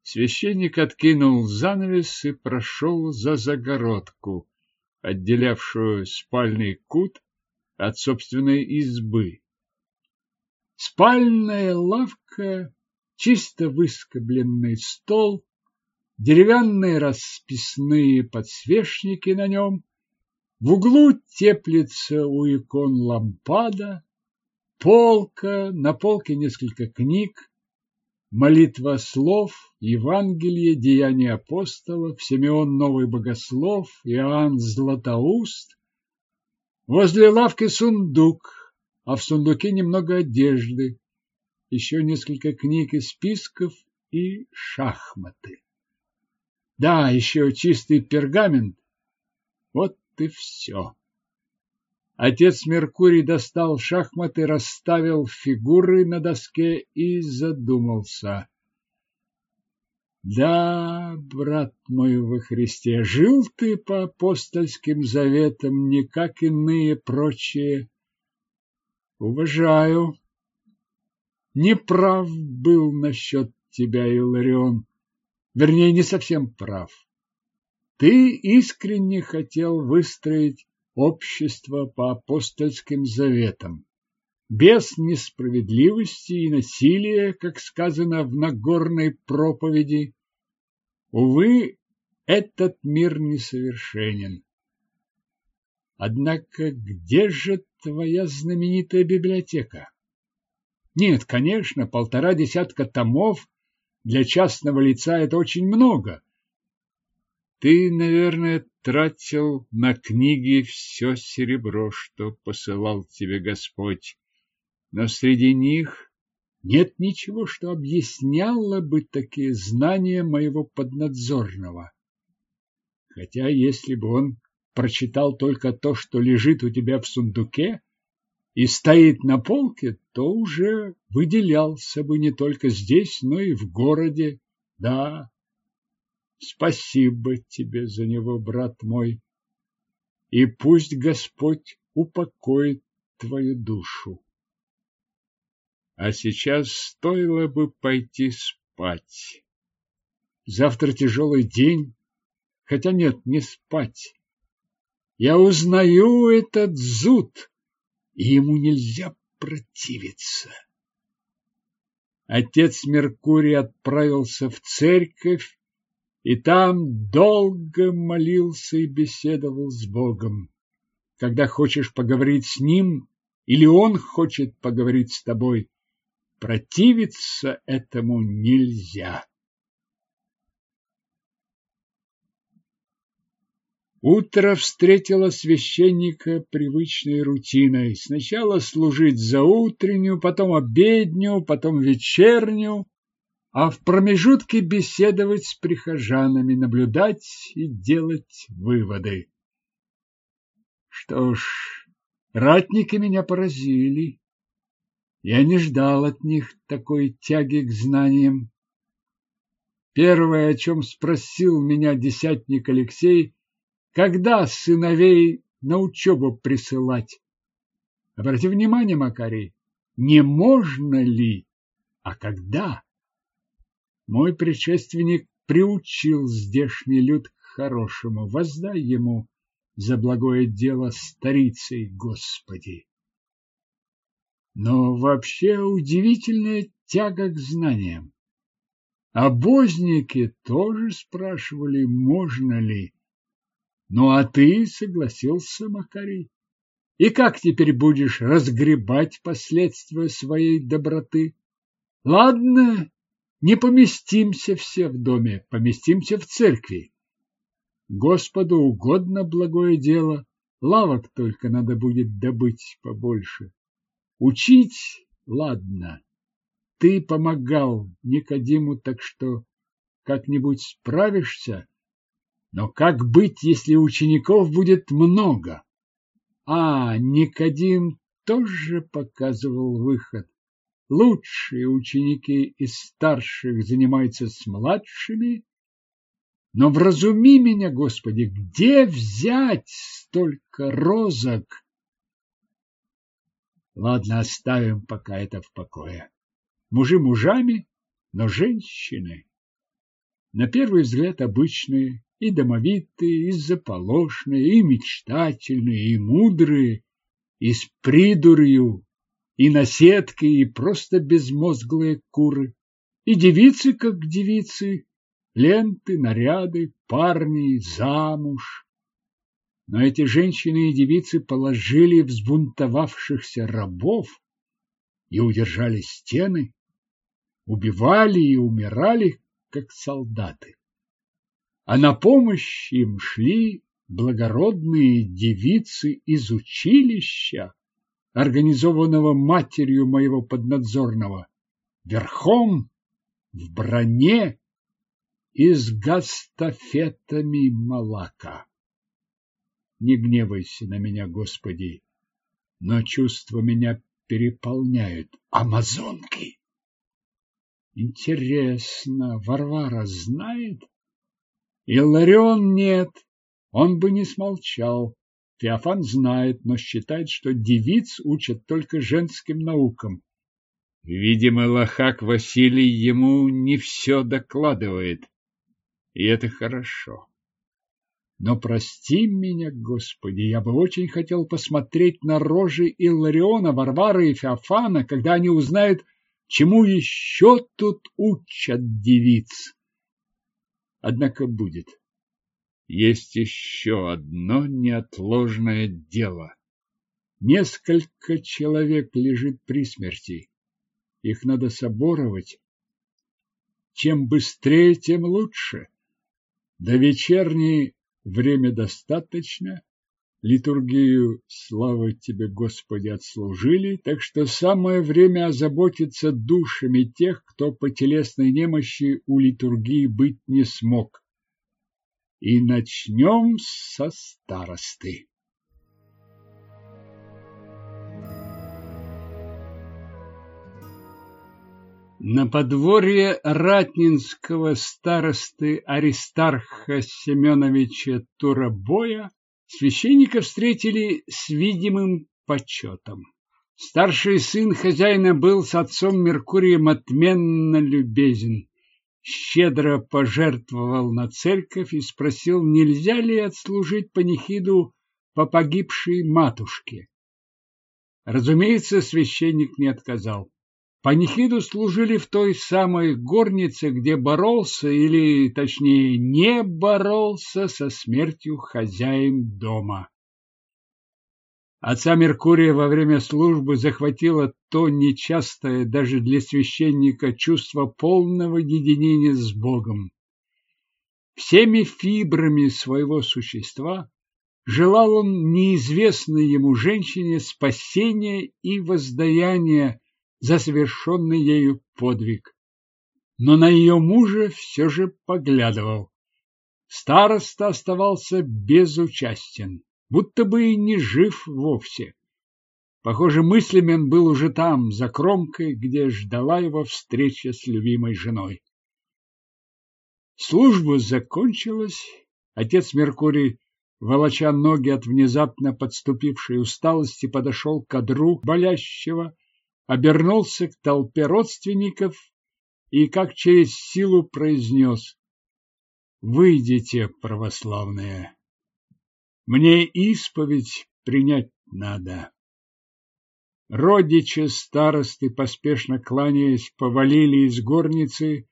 Священник откинул занавес и прошел за загородку, отделявшую спальный кут от собственной избы. Спальная лавка, чисто выскобленный стол, деревянные расписные подсвечники на нем, в углу теплится у икон лампада, полка, на полке несколько книг, молитва слов, Евангелие, деяния апостолов, Симеон Новый Богослов, Иоанн Златоуст, Возле лавки сундук, а в сундуке немного одежды, еще несколько книг и списков и шахматы. Да, еще чистый пергамент. Вот и все. Отец Меркурий достал шахматы, расставил фигуры на доске и задумался. Да, брат мой во Христе, жил ты по апостольским заветам, не как иные прочие. Уважаю. Не прав был насчет тебя, Иларион. Вернее, не совсем прав. Ты искренне хотел выстроить общество по апостольским заветам без несправедливости и насилия, как сказано в Нагорной проповеди. Увы, этот мир несовершенен. Однако где же твоя знаменитая библиотека? Нет, конечно, полтора десятка томов для частного лица это очень много. Ты, наверное, тратил на книги все серебро, что посылал тебе Господь, но среди них нет ничего, что объясняло бы такие знания моего поднадзорного. Хотя если бы он прочитал только то, что лежит у тебя в сундуке и стоит на полке, то уже выделялся бы не только здесь, но и в городе. Да, спасибо тебе за него, брат мой, и пусть Господь упокоит твою душу. А сейчас стоило бы пойти спать. Завтра тяжелый день, хотя нет, не спать. Я узнаю этот зуд, и ему нельзя противиться. Отец Меркурий отправился в церковь и там долго молился и беседовал с Богом. Когда хочешь поговорить с ним, или он хочет поговорить с тобой, противиться этому нельзя. Утро встретило священника привычной рутиной. Сначала служить за утреннюю, потом обедню, потом вечернюю, а в промежутке беседовать с прихожанами, наблюдать и делать выводы. Что ж, ратники меня поразили. Я не ждал от них такой тяги к знаниям. Первое, о чем спросил меня десятник Алексей, когда сыновей на учебу присылать? Обрати внимание, Макарий, не можно ли, а когда? Мой предшественник приучил здешний люд к хорошему. Воздай ему за благое дело старицей, Господи. Но вообще удивительная тяга к знаниям. Обозники тоже спрашивали, можно ли. Ну, а ты согласился, Макарий? И как теперь будешь разгребать последствия своей доброты? Ладно, не поместимся все в доме, поместимся в церкви. Господу угодно благое дело, лавок только надо будет добыть побольше. Учить — ладно. Ты помогал Никодиму, так что как-нибудь справишься, но как быть, если учеников будет много? А, Никодим тоже показывал выход. Лучшие ученики из старших занимаются с младшими. Но вразуми меня, Господи, где взять столько розок? Ладно, оставим пока это в покое. Мужи мужами, но женщины. На первый взгляд обычные, и домовитые, и заполошные, и мечтательные, и мудрые, и с придурью, и наседки, и просто безмозглые куры, и девицы, как девицы, ленты, наряды, парни, замуж. Но эти женщины и девицы положили взбунтовавшихся рабов и удержали стены, убивали и умирали, как солдаты а на помощь им шли благородные девицы из училища, организованного матерью моего поднадзорного, верхом, в броне и с гастафетами малака. Не гневайся на меня, Господи, но чувства меня переполняют. Амазонки! Интересно, Варвара знает? Илларион нет, он бы не смолчал. Феофан знает, но считает, что девиц учат только женским наукам. Видимо, Лохак Василий ему не все докладывает. И это хорошо. Но прости меня, Господи, я бы очень хотел посмотреть на рожи Иллариона, Варвары и Феофана, когда они узнают, чему еще тут учат девиц. Однако будет. Есть еще одно неотложное дело. Несколько человек лежит при смерти. Их надо соборовать. Чем быстрее, тем лучше. До вечерней время достаточно, литургию, слава тебе, Господи, отслужили, так что самое время озаботиться душами тех, кто по телесной немощи у литургии быть не смог. И начнем со старосты. На подворье ратнинского старосты Аристарха Семеновича Туробоя священника встретили с видимым почетом. Старший сын хозяина был с отцом Меркурием отменно любезен, щедро пожертвовал на церковь и спросил, нельзя ли отслужить панихиду по погибшей матушке. Разумеется, священник не отказал. Панихиду служили в той самой горнице, где боролся, или, точнее, не боролся со смертью хозяин дома. Отца Меркурия во время службы захватило то нечастое даже для священника чувство полного единения с Богом. Всеми фибрами своего существа желал он неизвестной ему женщине спасения и воздаяния за совершенный ею подвиг. Но на ее мужа все же поглядывал. Староста оставался безучастен, будто бы и не жив вовсе. Похоже, мыслями он был уже там, за кромкой, где ждала его встреча с любимой женой. Служба закончилась. Отец Меркурий, волоча ноги от внезапно подступившей усталости, подошел к одру болящего обернулся к толпе родственников и как через силу произнес «Выйдите, православные, мне исповедь принять надо». Родичи старосты, поспешно кланяясь, повалили из горницы,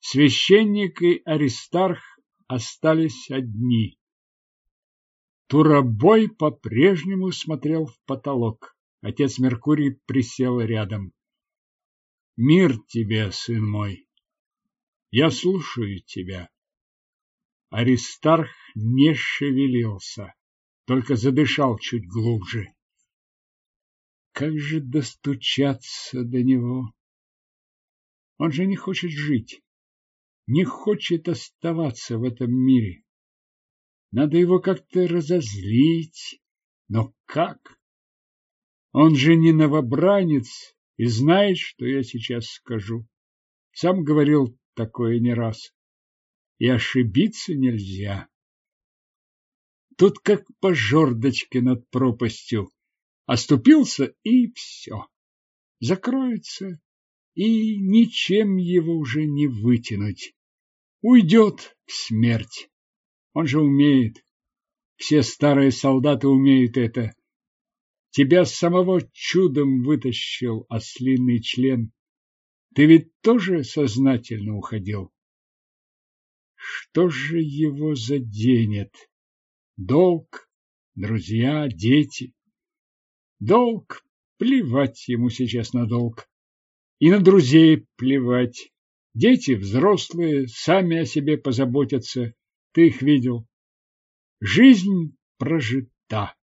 священник и аристарх остались одни. Туробой по-прежнему смотрел в потолок. Отец Меркурий присел рядом. Мир тебе, сын мой. Я слушаю тебя. Аристарх не шевелился, только задышал чуть глубже. Как же достучаться до него? Он же не хочет жить, не хочет оставаться в этом мире. Надо его как-то разозлить. Но как? Он же не новобранец и знает, что я сейчас скажу. Сам говорил такое не раз. И ошибиться нельзя. Тут как по жердочке над пропастью. Оступился и все. Закроется, и ничем его уже не вытянуть. Уйдет в смерть. Он же умеет. Все старые солдаты умеют это. Тебя самого чудом вытащил ослиный член. Ты ведь тоже сознательно уходил. Что же его заденет? Долг, друзья, дети. Долг, плевать ему сейчас на долг. И на друзей плевать. Дети взрослые, сами о себе позаботятся. Ты их видел. Жизнь прожита.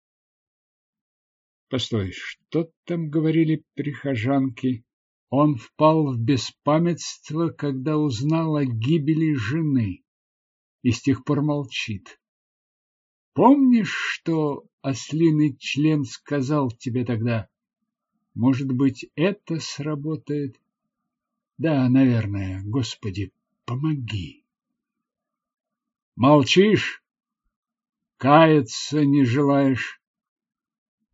Постой, что там говорили прихожанки? Он впал в беспамятство, когда узнал о гибели жены и с тех пор молчит. Помнишь, что ослиный член сказал тебе тогда? Может быть, это сработает? Да, наверное. Господи, помоги. Молчишь? Каяться не желаешь?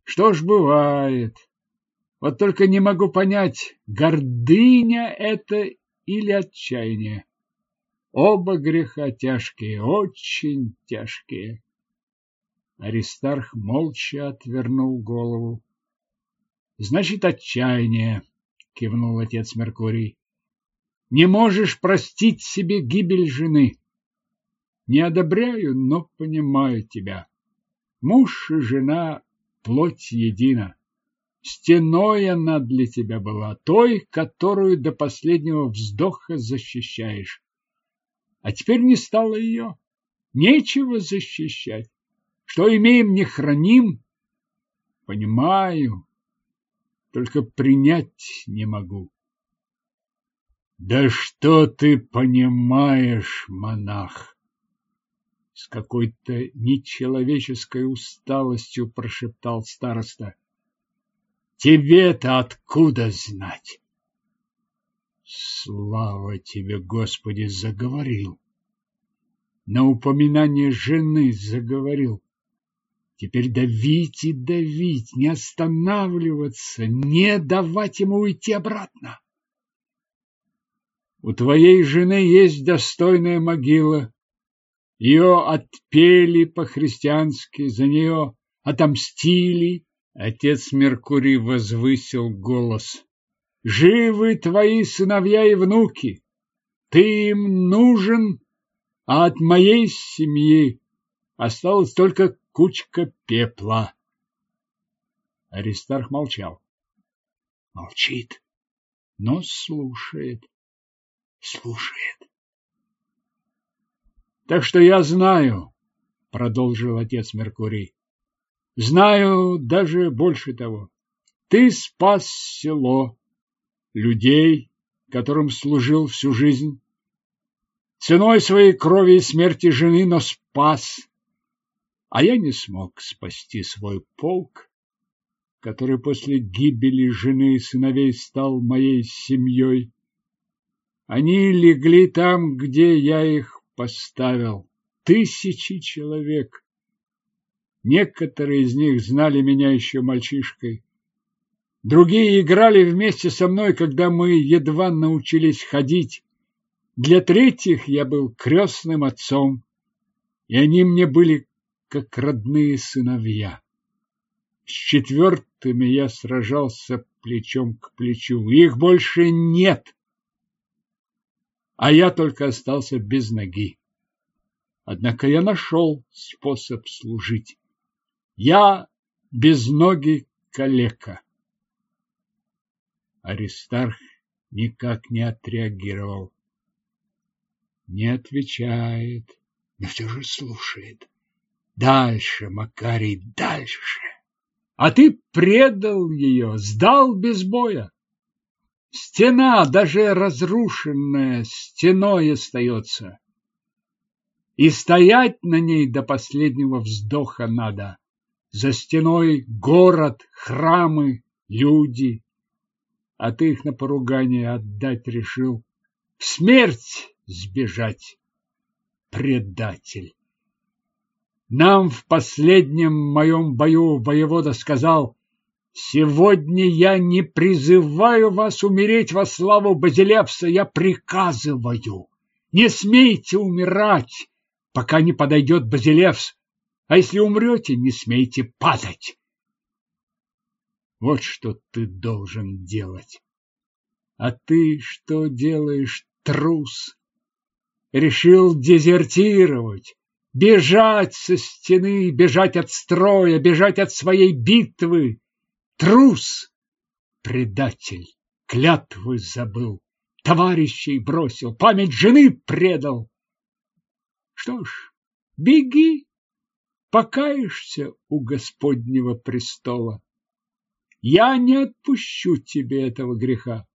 Что ж, бывает. Вот только не могу понять, гордыня это или отчаяние. Оба греха тяжкие, очень тяжкие. Аристарх молча отвернул голову. Значит, отчаяние, кивнул отец Меркурий. Не можешь простить себе гибель жены. Не одобряю, но понимаю тебя. Муж и жена плоть едина. Стеной она для тебя была, той, которую до последнего вздоха защищаешь. А теперь не стало ее. Нечего защищать. Что имеем, не храним. Понимаю, только принять не могу. Да что ты понимаешь, монах? С какой-то нечеловеческой усталостью прошептал староста. Тебе-то откуда знать? Слава тебе, Господи, заговорил. На упоминание жены заговорил. Теперь давить и давить, не останавливаться, не давать ему уйти обратно. У твоей жены есть достойная могила. Ее отпели по-христиански, за нее отомстили. Отец Меркурий возвысил голос. Живы твои сыновья и внуки. Ты им нужен, а от моей семьи осталась только кучка пепла. Аристарх молчал. Молчит, но слушает слушает. Так что я знаю, продолжил отец Меркурий. Знаю даже больше того. Ты спас село, людей, которым служил всю жизнь. Ценой своей крови и смерти жены, но спас. А я не смог спасти свой полк, который после гибели жены и сыновей стал моей семьей. Они легли там, где я их поставил. Тысячи человек. Некоторые из них знали меня еще мальчишкой. Другие играли вместе со мной, когда мы едва научились ходить. Для третьих я был крестным отцом, и они мне были как родные сыновья. С четвертыми я сражался плечом к плечу. Их больше нет а я только остался без ноги. Однако я нашел способ служить. Я без ноги калека. Аристарх никак не отреагировал. Не отвечает, но все же слушает. Дальше, Макарий, дальше. А ты предал ее, сдал без боя. Стена, даже разрушенная, стеной остается. И стоять на ней до последнего вздоха надо. За стеной город, храмы, люди. А ты их на поругание отдать решил. В смерть сбежать, предатель. Нам в последнем моем бою воевода сказал, Сегодня я не призываю вас умереть во славу Базилевса, я приказываю. Не смейте умирать, пока не подойдет Базилевс, а если умрете, не смейте падать. Вот что ты должен делать. А ты что делаешь, трус? Решил дезертировать, бежать со стены, бежать от строя, бежать от своей битвы. Трус! Предатель! Клятвы забыл, товарищей бросил, память жены предал. Что ж, беги, покаешься у Господнего престола. Я не отпущу тебе этого греха.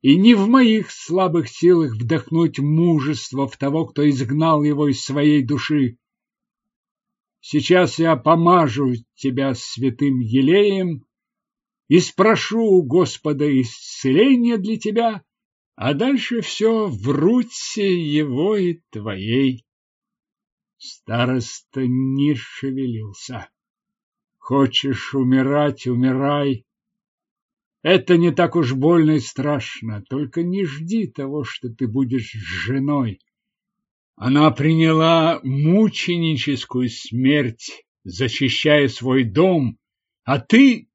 И не в моих слабых силах вдохнуть мужество в того, кто изгнал его из своей души. Сейчас я помажу тебя святым елеем, и спрошу у Господа исцеления для тебя, а дальше все в руте его и твоей. Староста не шевелился. Хочешь умирать — умирай. Это не так уж больно и страшно, только не жди того, что ты будешь женой. Она приняла мученическую смерть, защищая свой дом, а ты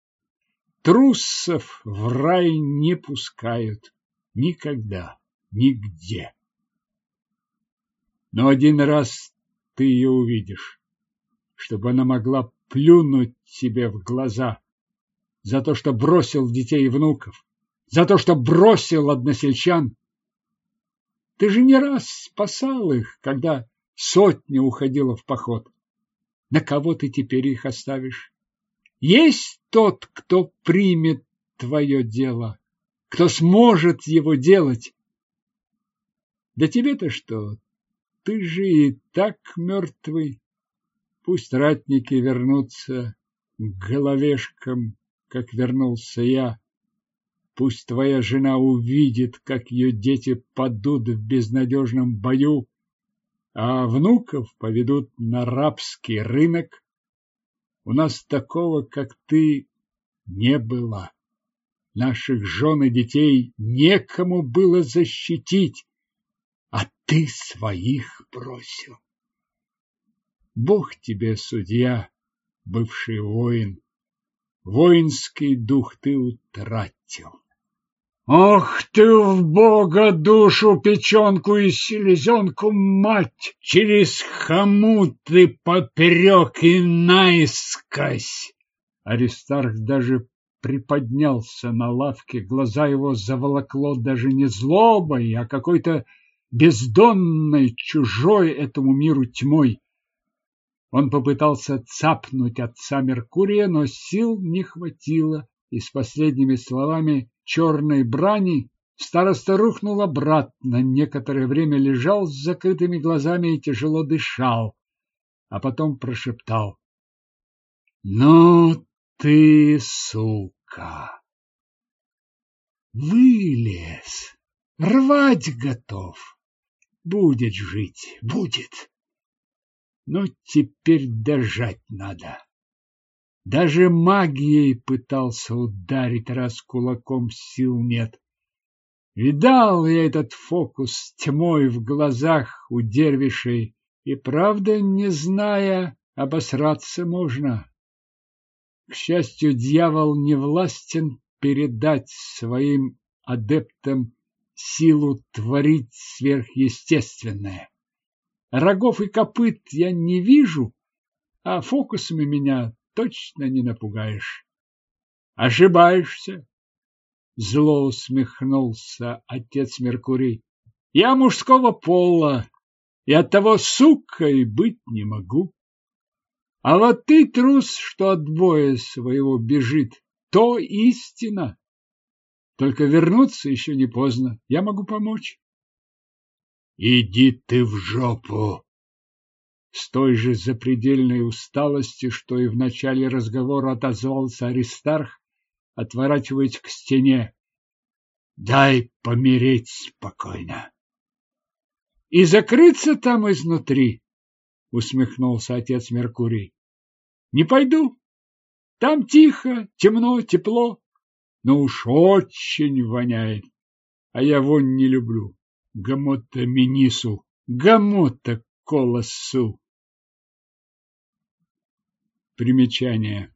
Трусов в рай не пускают никогда, нигде. Но один раз ты ее увидишь, чтобы она могла плюнуть тебе в глаза за то, что бросил детей и внуков, за то, что бросил односельчан. Ты же не раз спасал их, когда сотня уходила в поход. На кого ты теперь их оставишь? Есть тот, кто примет твое дело, кто сможет его делать. Да тебе-то что? Ты же и так мертвый. Пусть ратники вернутся головешкам, как вернулся я. Пусть твоя жена увидит, как ее дети падут в безнадежном бою, а внуков поведут на рабский рынок. У нас такого, как ты, не было. Наших жен и детей некому было защитить, а ты своих бросил. Бог тебе судья, бывший воин, воинский дух ты утратил. Ох ты в Бога душу, печенку и селезенку, мать! Через хомуты поперек и наискось! Аристарх даже приподнялся на лавке, глаза его заволокло даже не злобой, а какой-то бездонной, чужой этому миру тьмой. Он попытался цапнуть отца Меркурия, но сил не хватило, и с последними словами черной брани староста рухнул обратно, некоторое время лежал с закрытыми глазами и тяжело дышал, а потом прошептал. — Ну ты, сука! Вылез, рвать готов. Будет жить, будет. Но теперь дожать надо. Даже магией пытался ударить, раз кулаком сил нет. Видал я этот фокус с тьмой в глазах у дервишей, и, правда, не зная, обосраться можно. К счастью, дьявол не властен передать своим адептам силу творить сверхъестественное. Рогов и копыт я не вижу, а фокусами меня точно не напугаешь. Ошибаешься. Зло усмехнулся отец Меркурий. Я мужского пола, и оттого сукой быть не могу. А вот ты трус, что от боя своего бежит, то истина. Только вернуться еще не поздно. Я могу помочь. Иди ты в жопу, с той же запредельной усталостью, что и в начале разговора отозвался Аристарх, отворачиваясь к стене. Дай помереть спокойно. И закрыться там изнутри, усмехнулся отец Меркурий. Не пойду. Там тихо, темно, тепло, но уж очень воняет. А я вонь не люблю. Гамота минису, гамота колосу. Примечание.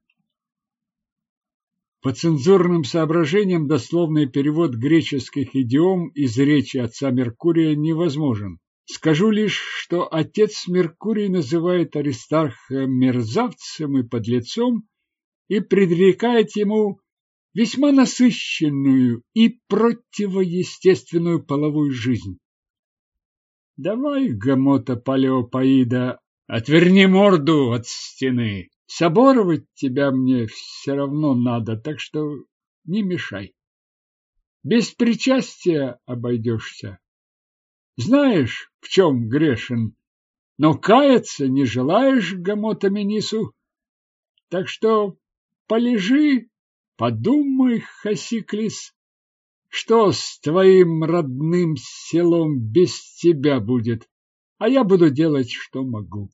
По цензурным соображениям дословный перевод греческих идиом из речи отца Меркурия невозможен. Скажу лишь, что отец Меркурий называет Аристарха мерзавцем и подлецом и предрекает ему весьма насыщенную и противоестественную половую жизнь. Давай, Гамота Палеопаида, отверни морду от стены. Соборовать тебя мне все равно надо, так что не мешай. Без причастия обойдешься. Знаешь, в чем грешен, но каяться не желаешь, Гамота Минису. Так что полежи, подумай, Хасиклис, что с твоим родным селом без тебя будет, а я буду делать, что могу.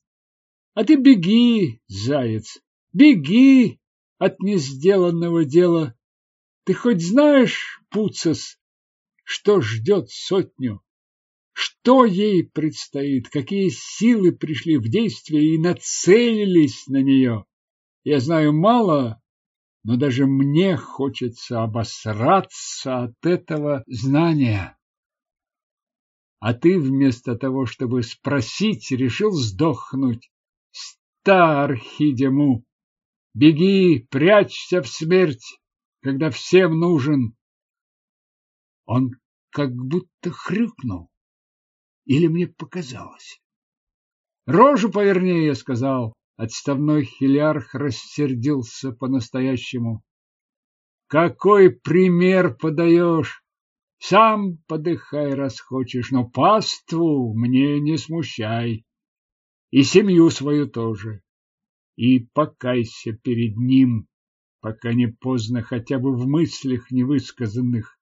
А ты беги, заяц, беги от несделанного дела. Ты хоть знаешь, Пуцес, что ждет сотню? Что ей предстоит? Какие силы пришли в действие и нацелились на нее? Я знаю мало, но даже мне хочется обосраться от этого знания. А ты вместо того, чтобы спросить, решил сдохнуть. Стархидему, беги, прячься в смерть, когда всем нужен. Он как будто хрюкнул. Или мне показалось? Рожу поверни, я сказал. Отставной хилярх рассердился по-настоящему. Какой пример подаешь? Сам подыхай, раз хочешь, но паству мне не смущай. И семью свою тоже. И покайся перед ним, пока не поздно, хотя бы в мыслях невысказанных.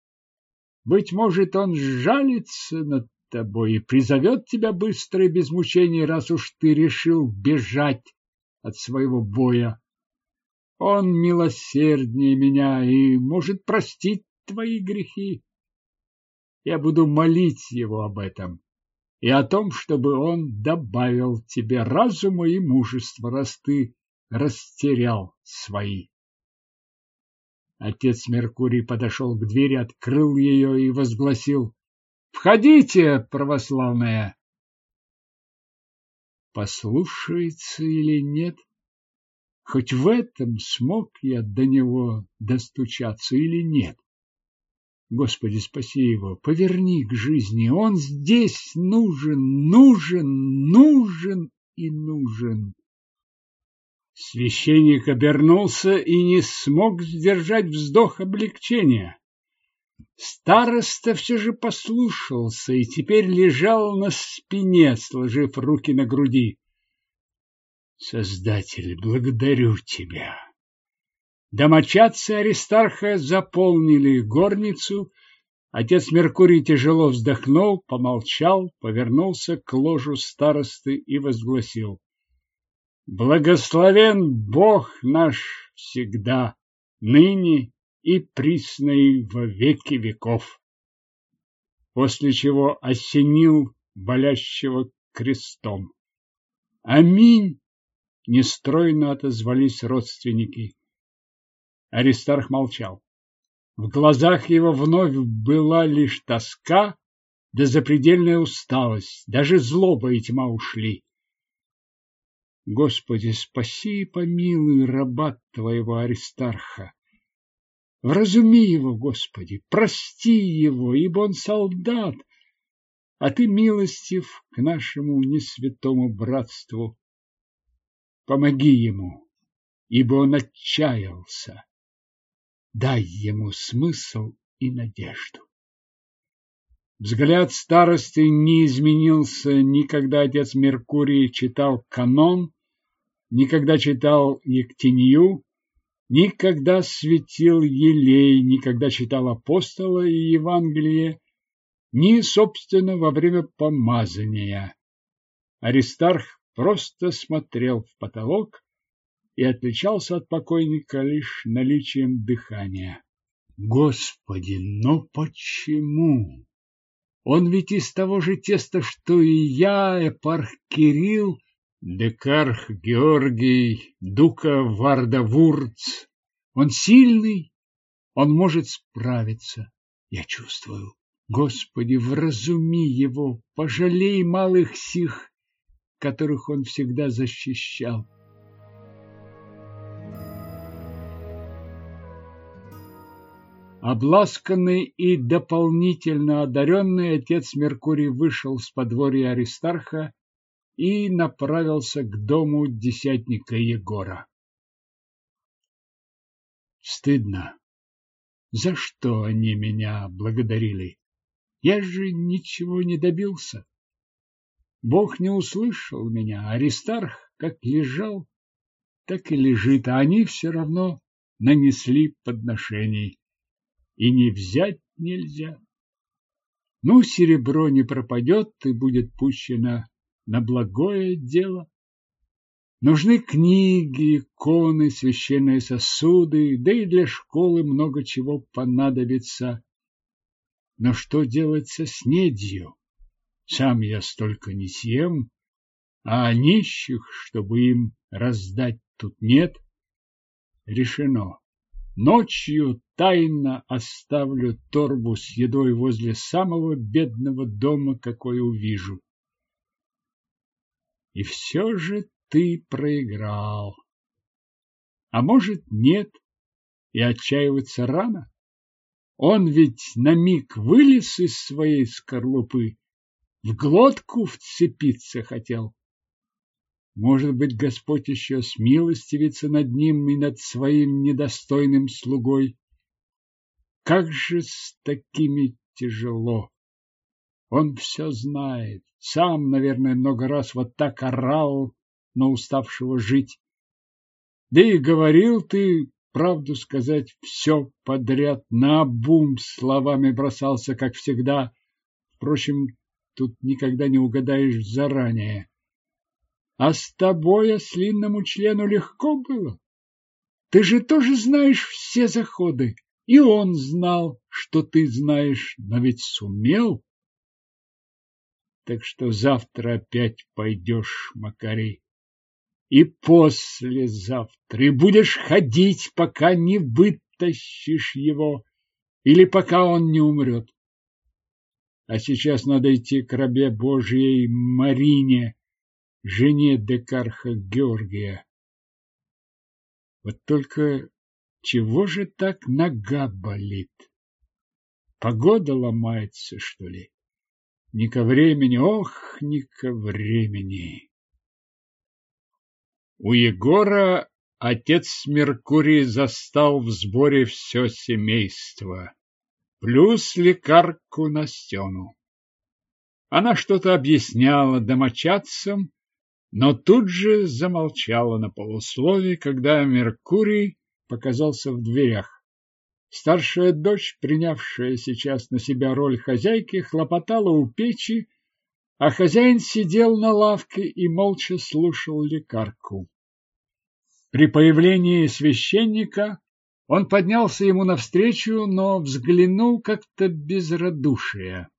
Быть может, он жалится над тобой и призовет тебя быстро и без мучений, раз уж ты решил бежать от своего боя. Он милосерднее меня и может простить твои грехи. Я буду молить его об этом и о том, чтобы он добавил тебе разума и мужества, раз ты растерял свои. Отец Меркурий подошел к двери, открыл ее и возгласил «Входите, православная!» Послушается или нет, хоть в этом смог я до него достучаться или нет. Господи, спаси его, поверни к жизни. Он здесь нужен, нужен, нужен и нужен. Священник обернулся и не смог сдержать вздох облегчения. Староста все же послушался и теперь лежал на спине, сложив руки на груди. Создатель, благодарю тебя. Домочадцы Аристарха заполнили горницу. Отец Меркурий тяжело вздохнул, помолчал, повернулся к ложу старосты и возгласил. Благословен Бог наш всегда, ныне и присно во веки веков. После чего осенил болящего крестом. Аминь! Нестройно отозвались родственники. Аристарх молчал. В глазах его вновь была лишь тоска да запредельная усталость, даже злоба и тьма ушли. Господи, спаси и помилуй раба Твоего Аристарха. Вразуми его, Господи, прости его, ибо он солдат, а Ты милостив к нашему несвятому братству. Помоги ему, ибо он отчаялся дай ему смысл и надежду. Взгляд старости не изменился ни когда отец Меркурий читал канон, ни когда читал Ектинью, ни когда светил елей, ни когда читал апостола и Евангелие, ни, собственно, во время помазания. Аристарх просто смотрел в потолок, и отличался от покойника лишь наличием дыхания. Господи, но почему? Он ведь из того же теста, что и я, эпарх Кирилл, декарх Георгий, дука Вардавурц. Он сильный, он может справиться, я чувствую. Господи, вразуми его, пожалей малых сих, которых он всегда защищал. Обласканный и дополнительно одаренный отец Меркурий вышел с подворья Аристарха и направился к дому десятника Егора. Стыдно. За что они меня благодарили? Я же ничего не добился. Бог не услышал меня. Аристарх как лежал, так и лежит, а они все равно нанесли подношений и не взять нельзя. Ну, серебро не пропадет и будет пущено на благое дело. Нужны книги, иконы, священные сосуды, да и для школы много чего понадобится. Но что делать со снедью? Сам я столько не съем, а нищих, чтобы им раздать, тут нет. Решено. Ночью тайно оставлю торбу с едой возле самого бедного дома, какой увижу. И все же ты проиграл. А может, нет, и отчаиваться рано. Он ведь на миг вылез из своей скорлупы, в глотку вцепиться хотел. Может быть, Господь еще смилостивится над ним и над своим недостойным слугой. Как же с такими тяжело. Он все знает. Сам, наверное, много раз вот так орал на уставшего жить. Да и говорил ты, правду сказать, все подряд, на бум словами бросался, как всегда. Впрочем, тут никогда не угадаешь заранее. А с тобой ослинному члену легко было. Ты же тоже знаешь все заходы. И он знал, что ты знаешь, но ведь сумел. Так что завтра опять пойдешь, Макарий и послезавтра, и будешь ходить, пока не вытащишь его или пока он не умрет. А сейчас надо идти к рабе Божьей Марине, жене Декарха Георгия. Вот только чего же так нога болит? Погода ломается, что ли? Не ко времени, ох, не ко времени. У Егора отец Меркурий застал в сборе все семейство, плюс лекарку Настену. Она что-то объясняла домочадцам, но тут же замолчала на полуслове, когда Меркурий показался в дверях. Старшая дочь, принявшая сейчас на себя роль хозяйки, хлопотала у печи, а хозяин сидел на лавке и молча слушал лекарку. При появлении священника он поднялся ему навстречу, но взглянул как-то без радушия.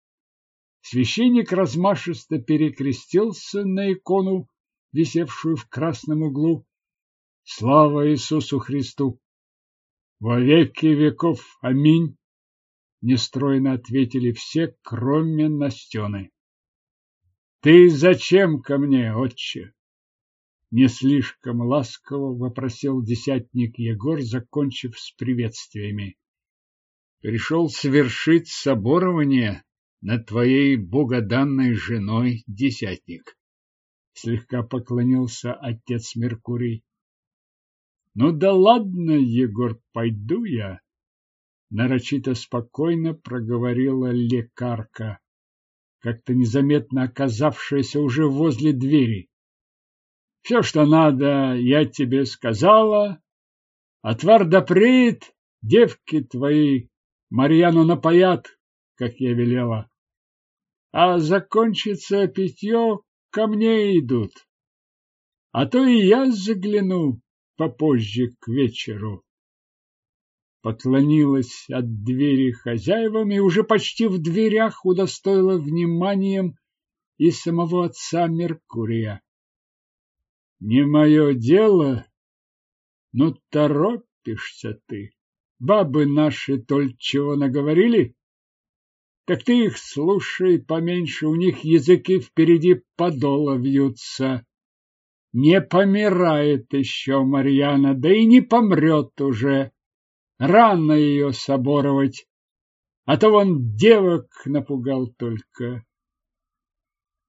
Священник размашисто перекрестился на икону, висевшую в красном углу. Слава Иисусу Христу! Во веки веков! Аминь! Нестройно ответили все, кроме Настены. Ты зачем ко мне, отче? Не слишком ласково вопросил десятник Егор, закончив с приветствиями. Пришел совершить соборование над твоей богоданной женой, десятник. Слегка поклонился отец Меркурий. Ну да ладно, Егор, пойду я. Нарочито спокойно проговорила лекарка как-то незаметно оказавшаяся уже возле двери. Все, что надо, я тебе сказала. Отвар допреет, девки твои Марьяну напоят, как я велела. А закончится питье, ко мне идут. А то и я загляну попозже к вечеру поклонилась от двери хозяевам и уже почти в дверях удостоила вниманием и самого отца Меркурия. Не мое дело, но торопишься ты. Бабы наши только чего наговорили? Так ты их слушай поменьше, у них языки впереди подола вьются. Не помирает еще Марьяна, да и не помрет уже. Рано ее соборовать, а то он девок напугал только.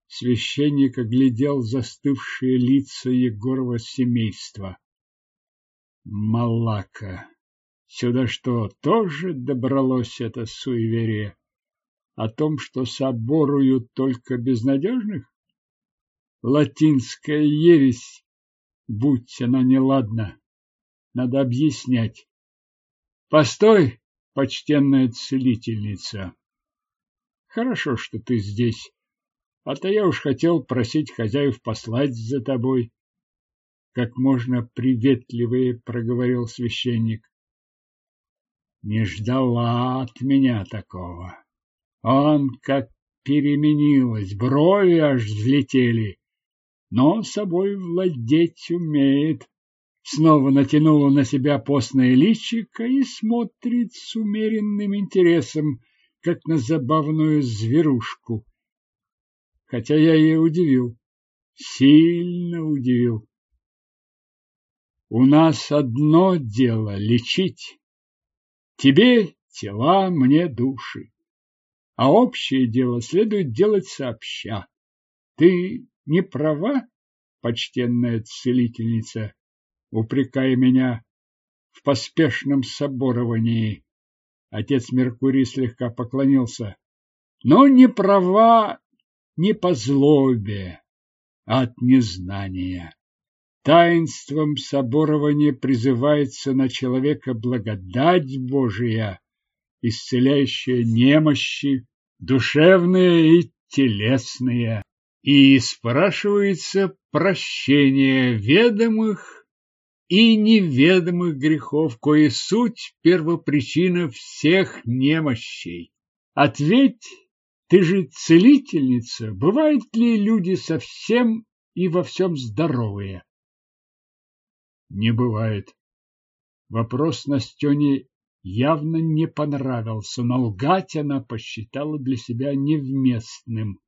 Священник оглядел застывшие лица Егорова семейства. Малака! Сюда что, тоже добралось это суеверие? О том, что соборуют только безнадежных? Латинская ересь, будь она неладна, надо объяснять. Постой, почтенная целительница. Хорошо, что ты здесь. А то я уж хотел просить хозяев послать за тобой. Как можно приветливее проговорил священник. Не ждала от меня такого. Он как переменилась, брови аж взлетели, но собой владеть умеет снова натянула на себя постное личико и смотрит с умеренным интересом, как на забавную зверушку. Хотя я ей удивил, сильно удивил. У нас одно дело лечить. Тебе тела, мне души. А общее дело следует делать сообща. Ты не права? почтенная целительница, упрекая меня в поспешном соборовании. Отец Меркурий слегка поклонился. Но не права не по злобе, а от незнания. Таинством соборования призывается на человека благодать Божия, исцеляющая немощи, душевные и телесные, и спрашивается прощение ведомых и неведомых грехов, кое суть первопричина всех немощей. Ответь, ты же целительница, бывают ли люди совсем и во всем здоровые? Не бывает. Вопрос Настене явно не понравился, но лгать она посчитала для себя невместным.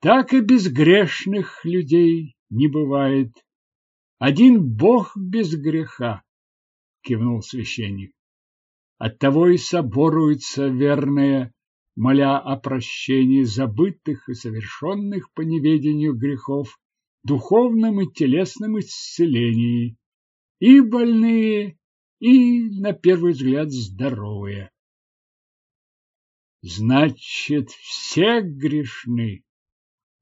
Так и безгрешных людей не бывает. Один Бог без греха, кивнул священник. Оттого и соборуются верные, моля о прощении забытых и совершенных по неведению грехов, духовном и телесном исцелении, и больные, и, на первый взгляд, здоровые. Значит, все грешны,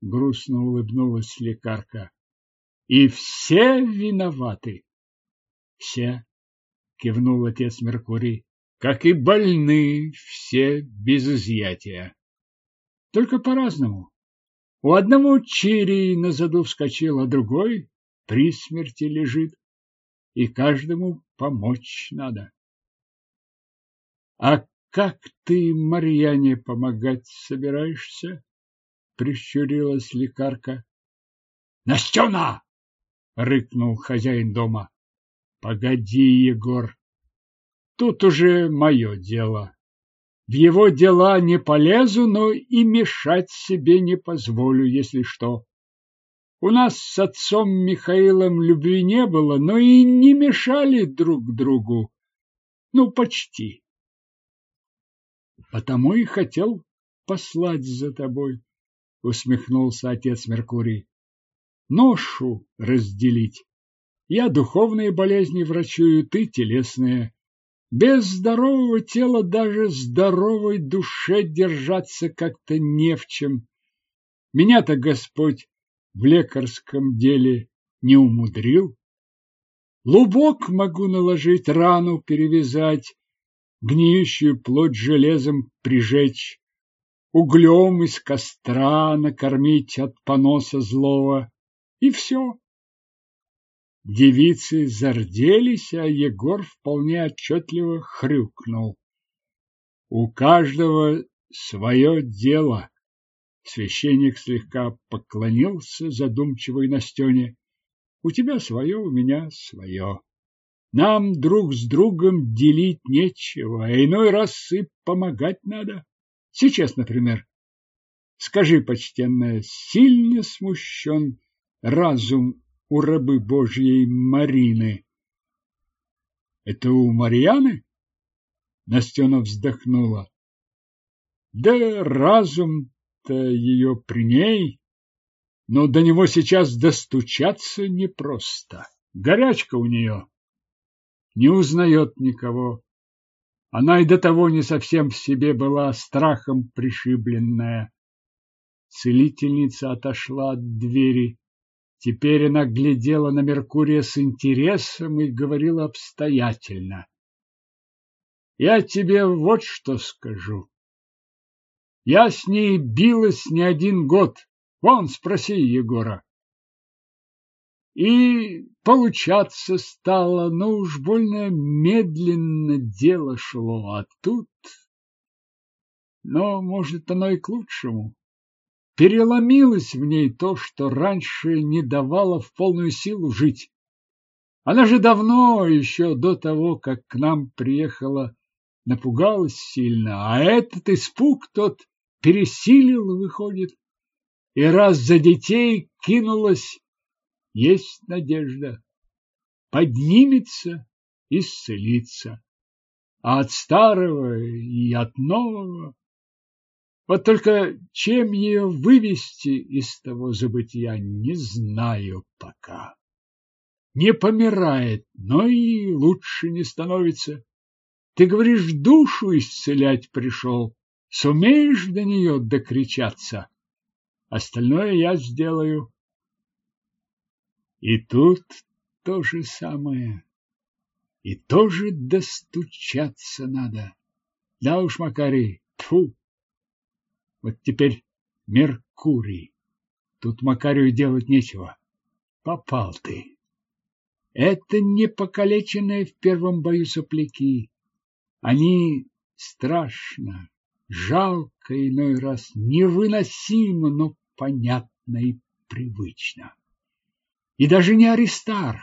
грустно улыбнулась лекарка. И все виноваты. Все, кивнул отец Меркурий, как и больны все без изъятия. Только по-разному. У одного чирий на заду вскочил, а другой при смерти лежит, и каждому помочь надо. А как ты Марьяне помогать собираешься? Прищурилась лекарка. Настена! рыкнул хозяин дома. Погоди, Егор. Тут уже мое дело. В его дела не полезу, но и мешать себе не позволю, если что. У нас с отцом Михаилом любви не было, но и не мешали друг другу. Ну, почти. Потому и хотел послать за тобой, усмехнулся отец Меркурий. Ношу разделить. Я духовные болезни врачую, ты телесные. Без здорового тела даже здоровой душе держаться как-то не в чем. Меня-то Господь в лекарском деле не умудрил. Лубок могу наложить, рану перевязать, гниющую плоть железом прижечь, углем из костра накормить от поноса злого, и все. Девицы зарделись, а Егор вполне отчетливо хрюкнул. У каждого свое дело. Священник слегка поклонился задумчивой Настене. У тебя свое, у меня свое. Нам друг с другом делить нечего, а иной раз и помогать надо. Сейчас, например. Скажи, почтенная, сильно смущен разум у рабы Божьей Марины. Это у Марьяны? Настена вздохнула. Да разум-то ее при ней, но до него сейчас достучаться непросто. Горячка у нее. Не узнает никого. Она и до того не совсем в себе была страхом пришибленная. Целительница отошла от двери Теперь она глядела на Меркурия с интересом и говорила обстоятельно. Я тебе вот что скажу. Я с ней билась не один год. Вон, спроси Егора. И получаться стало, но уж больно медленно дело шло, а тут... Но, может, оно и к лучшему. Переломилось в ней то, что раньше не давало в полную силу жить. Она же давно, еще до того, как к нам приехала, напугалась сильно, а этот испуг тот пересилил, выходит. И раз за детей кинулась, есть надежда. Поднимется, исцелится. А от старого и от нового Вот только чем ее вывести из того забытия, не знаю пока. Не помирает, но и лучше не становится. Ты говоришь, душу исцелять пришел. Сумеешь до нее докричаться? Остальное я сделаю. И тут то же самое. И тоже достучаться надо. Да уж, Макарий, тьфу. Вот теперь Меркурий. Тут Макарию делать нечего. Попал ты. Это не покалеченные в первом бою сопляки. Они страшно, жалко иной раз, невыносимо, но понятно и привычно. И даже не Аристарх.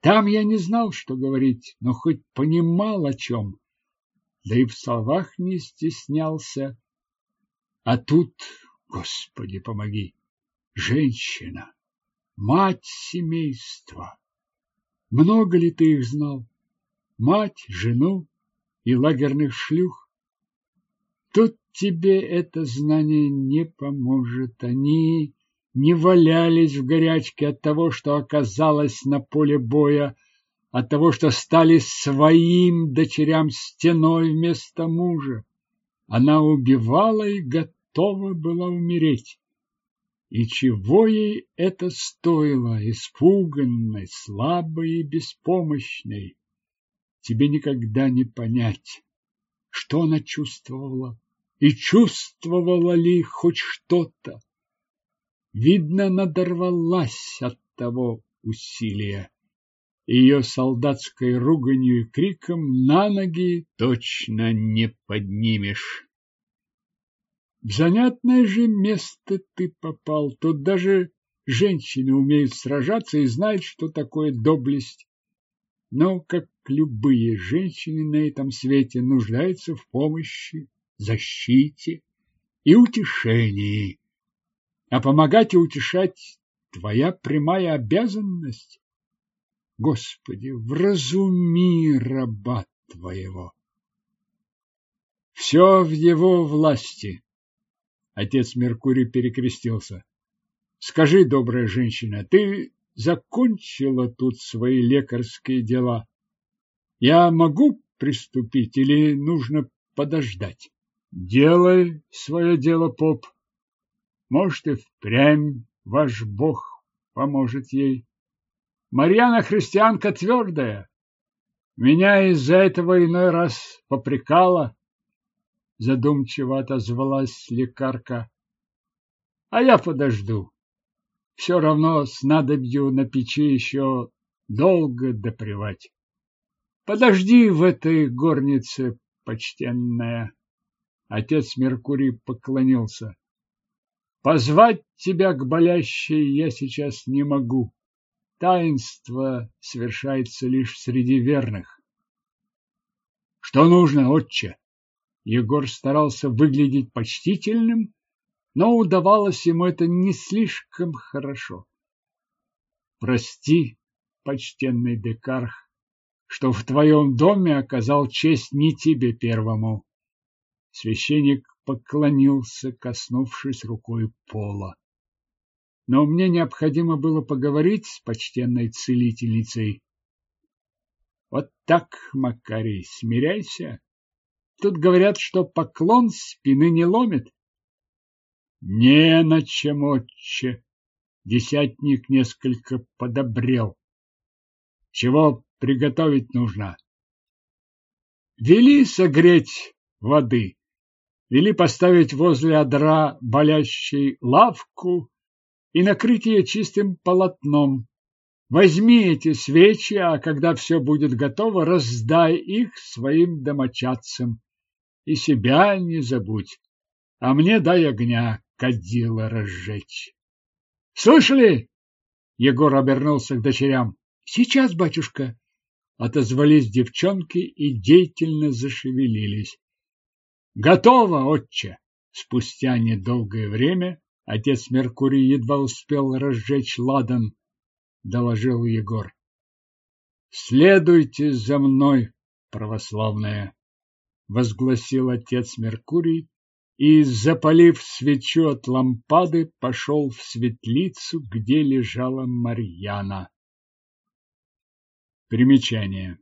Там я не знал, что говорить, но хоть понимал о чем, да и в словах не стеснялся. А тут, Господи, помоги, женщина, мать семейства. Много ли ты их знал? Мать, жену, и лагерных шлюх. Тут тебе это знание не поможет. Они не валялись в горячке от того, что оказалось на поле боя, от того, что стали своим дочерям стеной вместо мужа. Она убивала и готова была умереть. И чего ей это стоило, испуганной, слабой и беспомощной? тебе никогда не понять, что она чувствовала и чувствовала ли хоть что-то. Видно, надорвалась от того усилия. Ее солдатской руганью и криком на ноги точно не поднимешь. В занятное же место ты попал. Тут даже женщины умеют сражаться и знают, что такое доблесть. Но, как любые женщины на этом свете, нуждаются в помощи, защите и утешении. А помогать и утешать – твоя прямая обязанность. Господи, вразуми раба твоего. Все в его власти. Отец Меркурий перекрестился. Скажи, добрая женщина, ты закончила тут свои лекарские дела. Я могу приступить или нужно подождать? Делай свое дело, поп. Может, и впрямь ваш бог поможет ей. Марьяна христианка твердая. Меня из-за этого иной раз попрекала. Задумчиво отозвалась лекарка. А я подожду. Все равно с надобью на печи еще долго допривать. Подожди в этой горнице, почтенная. Отец Меркурий поклонился. Позвать тебя к болящей я сейчас не могу. Таинство совершается лишь среди верных. Что нужно, отче? Егор старался выглядеть почтительным но удавалось ему это не слишком хорошо. Прости, почтенный Декарх, что в твоем доме оказал честь не тебе первому. Священник поклонился, коснувшись рукой пола. Но мне необходимо было поговорить с почтенной целительницей. Вот так, Макарий, смиряйся. Тут говорят, что поклон спины не ломит. Не на чем, отче. Десятник несколько подобрел. Чего приготовить нужно? Вели согреть воды. Вели поставить возле одра болящей лавку и накрыть ее чистым полотном. Возьми эти свечи, а когда все будет готово, раздай их своим домочадцам. И себя не забудь, а мне дай огня кадила разжечь. Слышали? Егор обернулся к дочерям. Сейчас, батюшка, отозвались девчонки и деятельно зашевелились. Готово, отче. Спустя недолгое время отец Меркурий едва успел разжечь ладан, доложил Егор. Следуйте за мной, православная, возгласил отец Меркурий и, запалив свечу от лампады, пошел в светлицу, где лежала Марьяна. Примечание.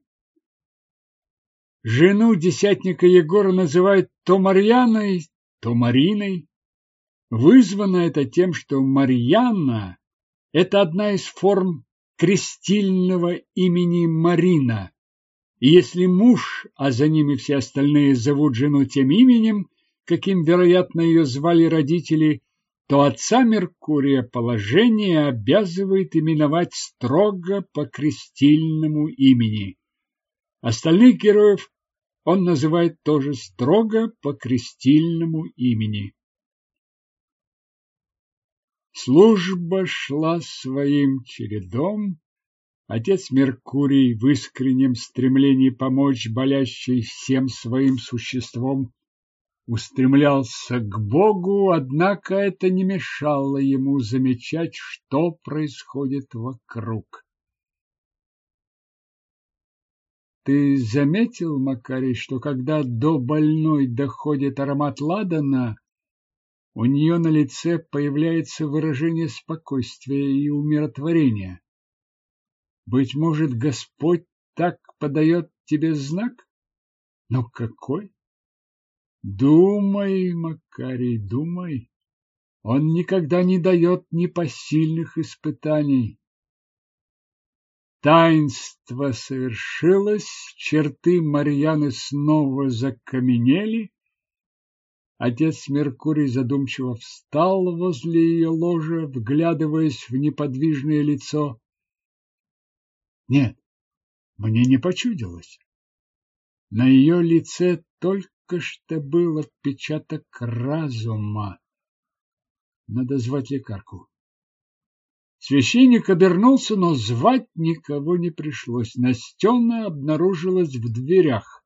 Жену десятника Егора называют то Марьяной, то Мариной. Вызвано это тем, что Марьяна – это одна из форм крестильного имени Марина. И если муж, а за ними все остальные зовут жену тем именем, каким, вероятно, ее звали родители, то отца Меркурия положение обязывает именовать строго по крестильному имени. Остальных героев он называет тоже строго по крестильному имени. Служба шла своим чередом. Отец Меркурий в искреннем стремлении помочь болящей всем своим существом устремлялся к Богу, однако это не мешало ему замечать, что происходит вокруг. Ты заметил, Макарий, что когда до больной доходит аромат ладана, у нее на лице появляется выражение спокойствия и умиротворения? Быть может, Господь так подает тебе знак? Но какой? Думай, Макарий, думай. Он никогда не дает непосильных испытаний. Таинство совершилось, черты Марьяны снова закаменели. Отец Меркурий задумчиво встал возле ее ложа, вглядываясь в неподвижное лицо. Нет, мне не почудилось. На ее лице только что был отпечаток разума. Надо звать лекарку. Священник обернулся, но звать никого не пришлось. Настена обнаружилась в дверях.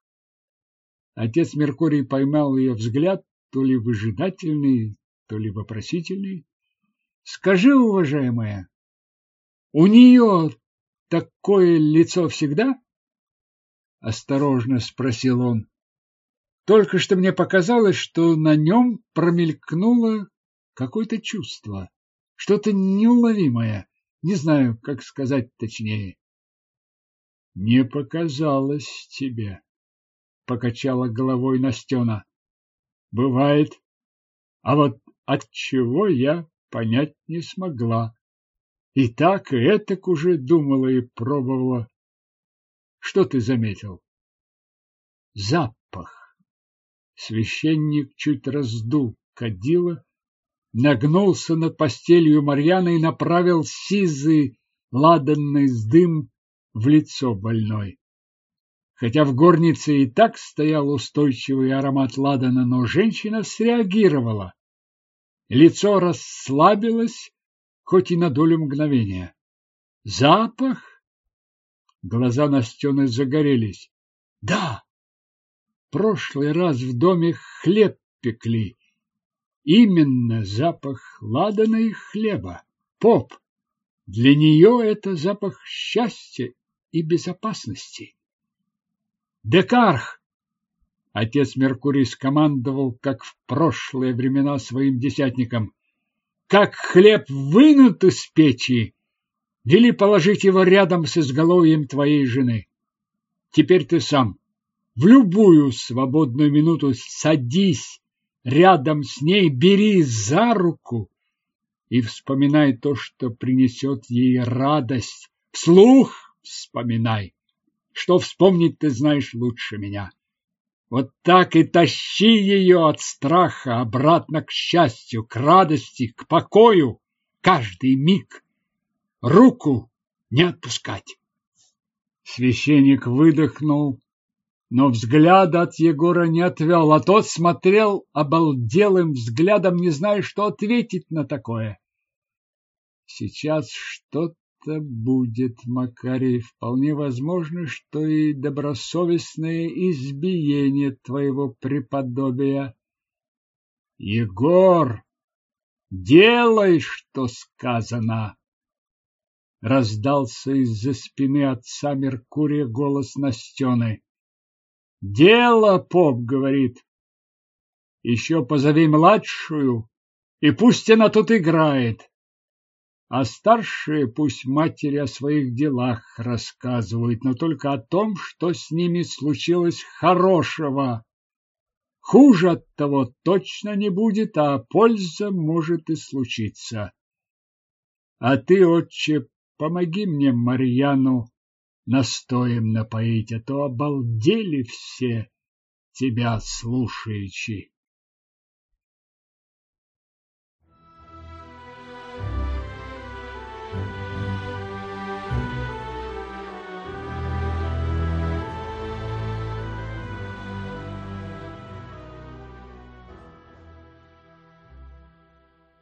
Отец Меркурий поймал ее взгляд, то ли выжидательный, то ли вопросительный. — Скажи, уважаемая, у нее такое лицо всегда? — осторожно спросил он. Только что мне показалось, что на нем промелькнуло какое-то чувство. Что-то неуловимое. Не знаю, как сказать точнее. Не показалось тебе, покачала головой Настена. Бывает. А вот от чего я понять не смогла. И так, и этак уже думала и пробовала. Что ты заметил? Запах. Священник чуть раздул кадила, нагнулся над постелью Марьяны и направил сизый ладанный дым в лицо больной. Хотя в горнице и так стоял устойчивый аромат ладана, но женщина среагировала. Лицо расслабилось, хоть и на долю мгновения. Запах? Глаза Настены загорелись. Да! Прошлый раз в доме хлеб пекли, Именно запах ладана и хлеба. Поп. Для нее это запах счастья и безопасности. Декарх! Отец Меркурий скомандовал, как в прошлые времена своим десятникам. Как хлеб вынут из печи, вели положить его рядом с изголовьем твоей жены. Теперь ты сам в любую свободную минуту садись рядом с ней, бери за руку и вспоминай то, что принесет ей радость. Вслух вспоминай. Что вспомнить ты знаешь лучше меня. Вот так и тащи ее от страха обратно к счастью, к радости, к покою, каждый миг. Руку не отпускать. Священник выдохнул но взгляд от Егора не отвел, а тот смотрел обалделым взглядом, не зная, что ответить на такое. Сейчас что-то будет, Макарий, вполне возможно, что и добросовестное избиение твоего преподобия. Егор, делай, что сказано! Раздался из-за спины отца Меркурия голос Настены. Дело, поп говорит. Еще позови младшую, и пусть она тут играет. А старшие пусть матери о своих делах рассказывают, но только о том, что с ними случилось хорошего. Хуже от того точно не будет, а польза может и случиться. А ты, отче, помоги мне Марьяну настоем напоить, а то обалдели все тебя слушаючи.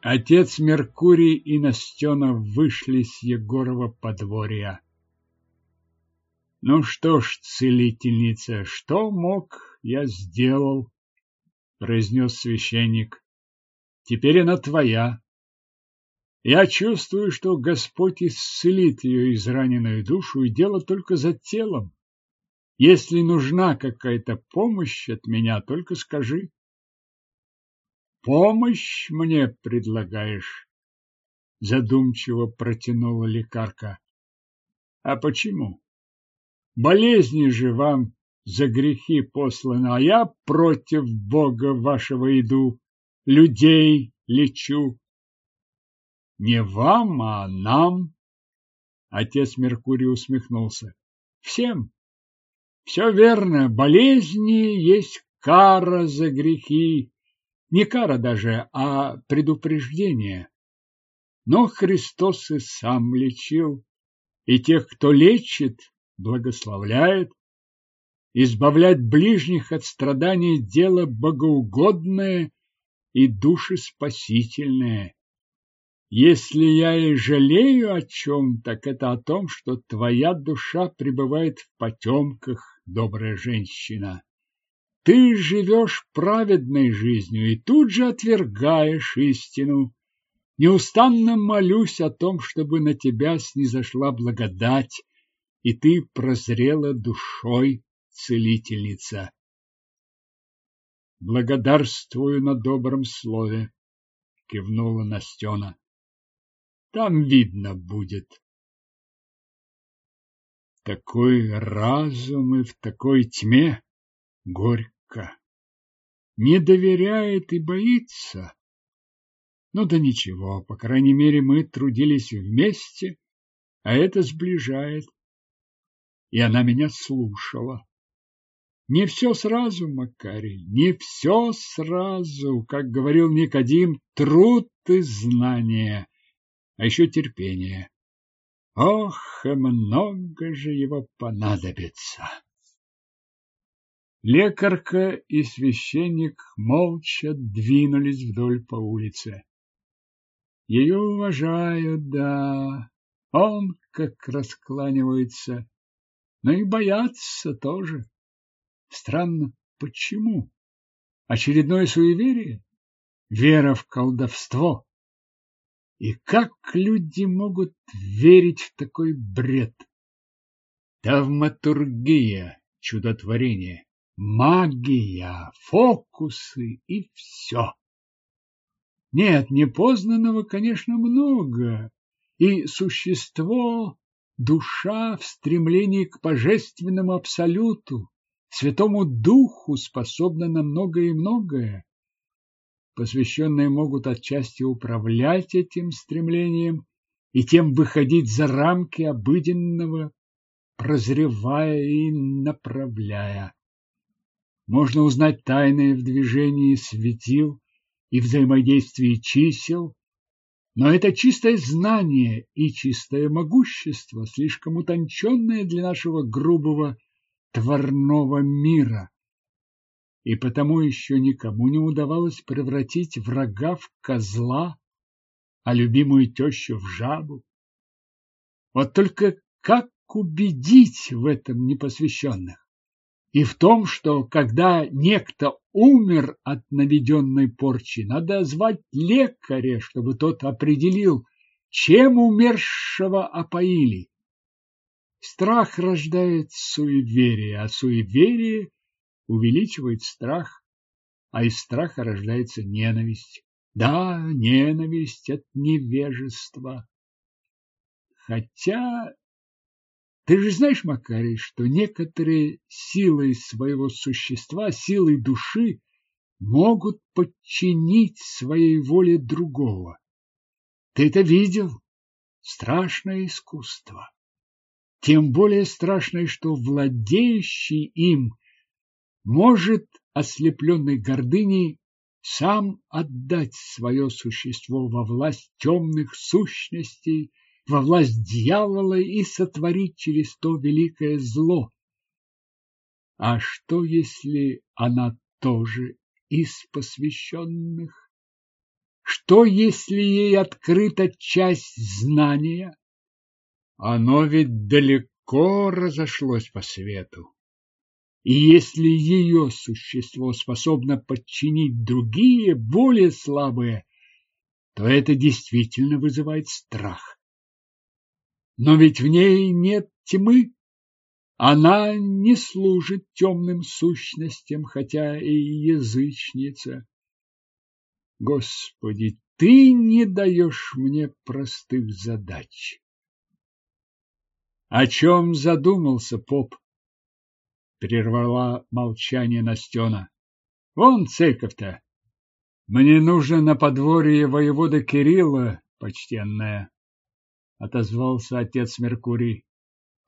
Отец Меркурий и Настена вышли с Егорова подворья. Ну что ж, целительница, что мог, я сделал, произнес священник. Теперь она твоя. Я чувствую, что Господь исцелит ее израненную душу, и дело только за телом. Если нужна какая-то помощь от меня, только скажи. Помощь мне предлагаешь? Задумчиво протянула лекарка. А почему? Болезни же вам за грехи посланы, а я против Бога вашего иду, людей лечу. Не вам, а нам. Отец Меркурий усмехнулся. Всем. Все верно, болезни есть кара за грехи, не кара даже, а предупреждение. Но Христос и сам лечил, и тех, кто лечит, благословляет. Избавлять ближних от страданий – дело богоугодное и душеспасительное. Если я и жалею о чем, так это о том, что твоя душа пребывает в потемках, добрая женщина. Ты живешь праведной жизнью и тут же отвергаешь истину. Неустанно молюсь о том, чтобы на тебя снизошла благодать, и ты прозрела душой, целительница. Благодарствую на добром слове, кивнула Настена. Там видно будет. Такой разум и в такой тьме горько. Не доверяет и боится. Ну да ничего, по крайней мере, мы трудились вместе, а это сближает. И она меня слушала. Не все сразу, Макарий, не все сразу, как говорил Никодим, труд и знание, а еще терпение. Ох, много же его понадобится. Лекарка и священник молча двинулись вдоль по улице. Ее уважают, да, он как раскланивается, но и боятся тоже. Странно, почему? Очередное суеверие? Вера в колдовство? И как люди могут верить в такой бред? Тавматургия, чудотворение магия, фокусы и все. Нет, непознанного, конечно, много, и существо, душа в стремлении к божественному абсолюту, святому духу способна на многое и многое. Посвященные могут отчасти управлять этим стремлением и тем выходить за рамки обыденного, прозревая и направляя. Можно узнать тайное в движении светил и взаимодействии чисел, но это чистое знание и чистое могущество, слишком утонченное для нашего грубого тварного мира. И потому еще никому не удавалось превратить врага в козла, а любимую тещу в жабу. Вот только как убедить в этом непосвященных? И в том, что когда некто умер от наведенной порчи, надо звать лекаря, чтобы тот определил, чем умершего опоили. Страх рождает суеверие, а суеверие увеличивает страх. а из страха рождается ненависть. Да, ненависть от невежества. Хотя ты же знаешь, Макарий, что некоторые силой своего существа, силой души могут подчинить своей воле другого. Ты это видел? Страшное искусство. Тем более страшное, что владеющий им может, ослепленный гордыней, сам отдать свое существо во власть темных сущностей, во власть дьявола и сотворить через то великое зло. А что, если она тоже из посвященных? Что, если ей открыта часть знания? Оно ведь далеко разошлось по свету. И если ее существо способно подчинить другие, более слабые, то это действительно вызывает страх. Но ведь в ней нет тьмы. Она не служит темным сущностям, хотя и язычница. Господи, ты не даешь мне простых задач. О чем задумался поп? Прервала молчание Настена. Вон церковь-то. Мне нужно на подворье воевода Кирилла, почтенная отозвался отец Меркурий.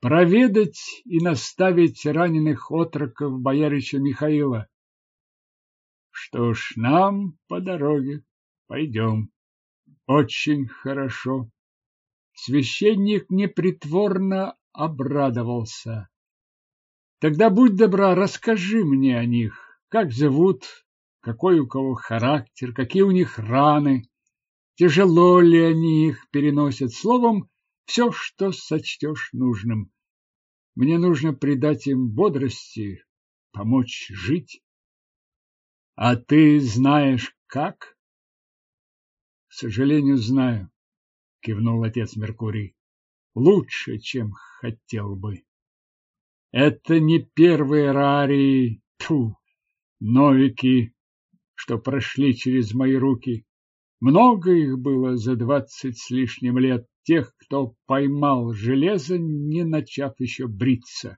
Проведать и наставить раненых отроков боярича Михаила. Что ж, нам по дороге. Пойдем. Очень хорошо. Священник непритворно обрадовался. Тогда будь добра, расскажи мне о них. Как зовут, какой у кого характер, какие у них раны тяжело ли они их переносят, словом, все, что сочтешь нужным. Мне нужно придать им бодрости, помочь жить. А ты знаешь, как? К сожалению, знаю, кивнул отец Меркурий. Лучше, чем хотел бы. Это не первые рарии, тьфу, новики, что прошли через мои руки. Много их было за двадцать с лишним лет, тех, кто поймал железо, не начав еще бриться.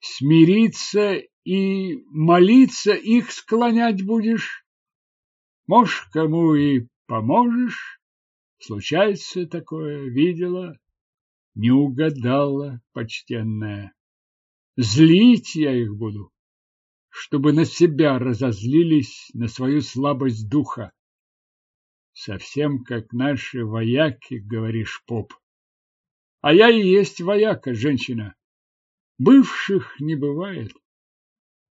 Смириться и молиться их склонять будешь? Может, кому и поможешь? Случается такое, видела? Не угадала, почтенная. Злить я их буду, чтобы на себя разозлились, на свою слабость духа. Совсем как наши вояки, говоришь, поп. А я и есть вояка, женщина. Бывших не бывает.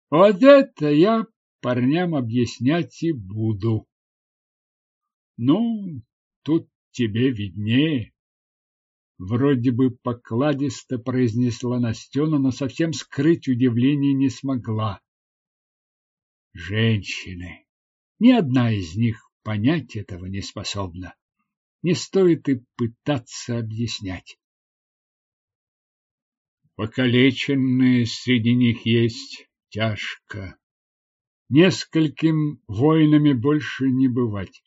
Вот это я парням объяснять и буду. Ну, тут тебе виднее. Вроде бы покладисто произнесла Настена, но совсем скрыть удивление не смогла. Женщины. Ни одна из них понять этого не способна. Не стоит и пытаться объяснять. Покалеченные среди них есть тяжко. Нескольким воинами больше не бывать.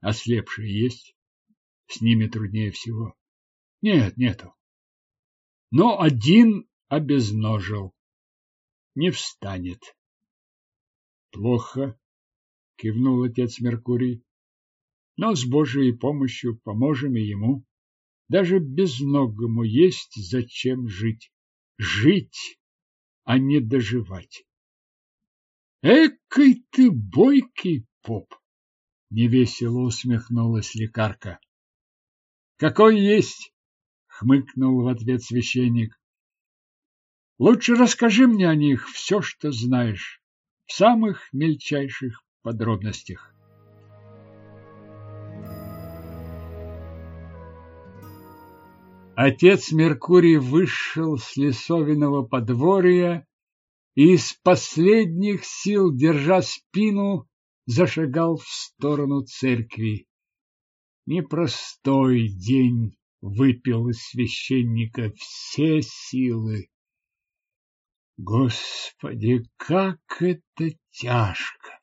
Ослепшие есть? С ними труднее всего. Нет, нету. Но один обезножил. Не встанет. Плохо кивнул отец Меркурий. Но с Божьей помощью поможем и ему. Даже безногому есть зачем жить. Жить, а не доживать. Экой ты бойкий поп! Невесело усмехнулась лекарка. Какой есть? Хмыкнул в ответ священник. Лучше расскажи мне о них все, что знаешь, в самых мельчайших подробностях. Отец Меркурий вышел с лесовиного подворья и из последних сил, держа спину, зашагал в сторону церкви. Непростой день выпил из священника все силы. Господи, как это тяжко!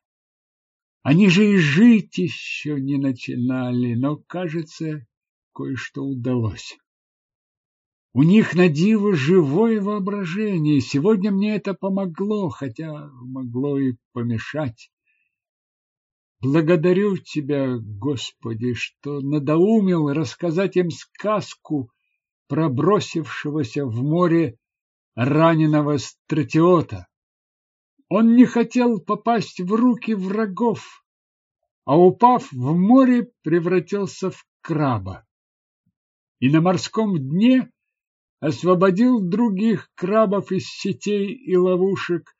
Они же и жить еще не начинали, но, кажется, кое-что удалось. У них на диво живое воображение. Сегодня мне это помогло, хотя могло и помешать. Благодарю Тебя, Господи, что надоумил рассказать им сказку про бросившегося в море раненого стратиота. Он не хотел попасть в руки врагов, а упав в море, превратился в краба. И на морском дне освободил других крабов из сетей и ловушек,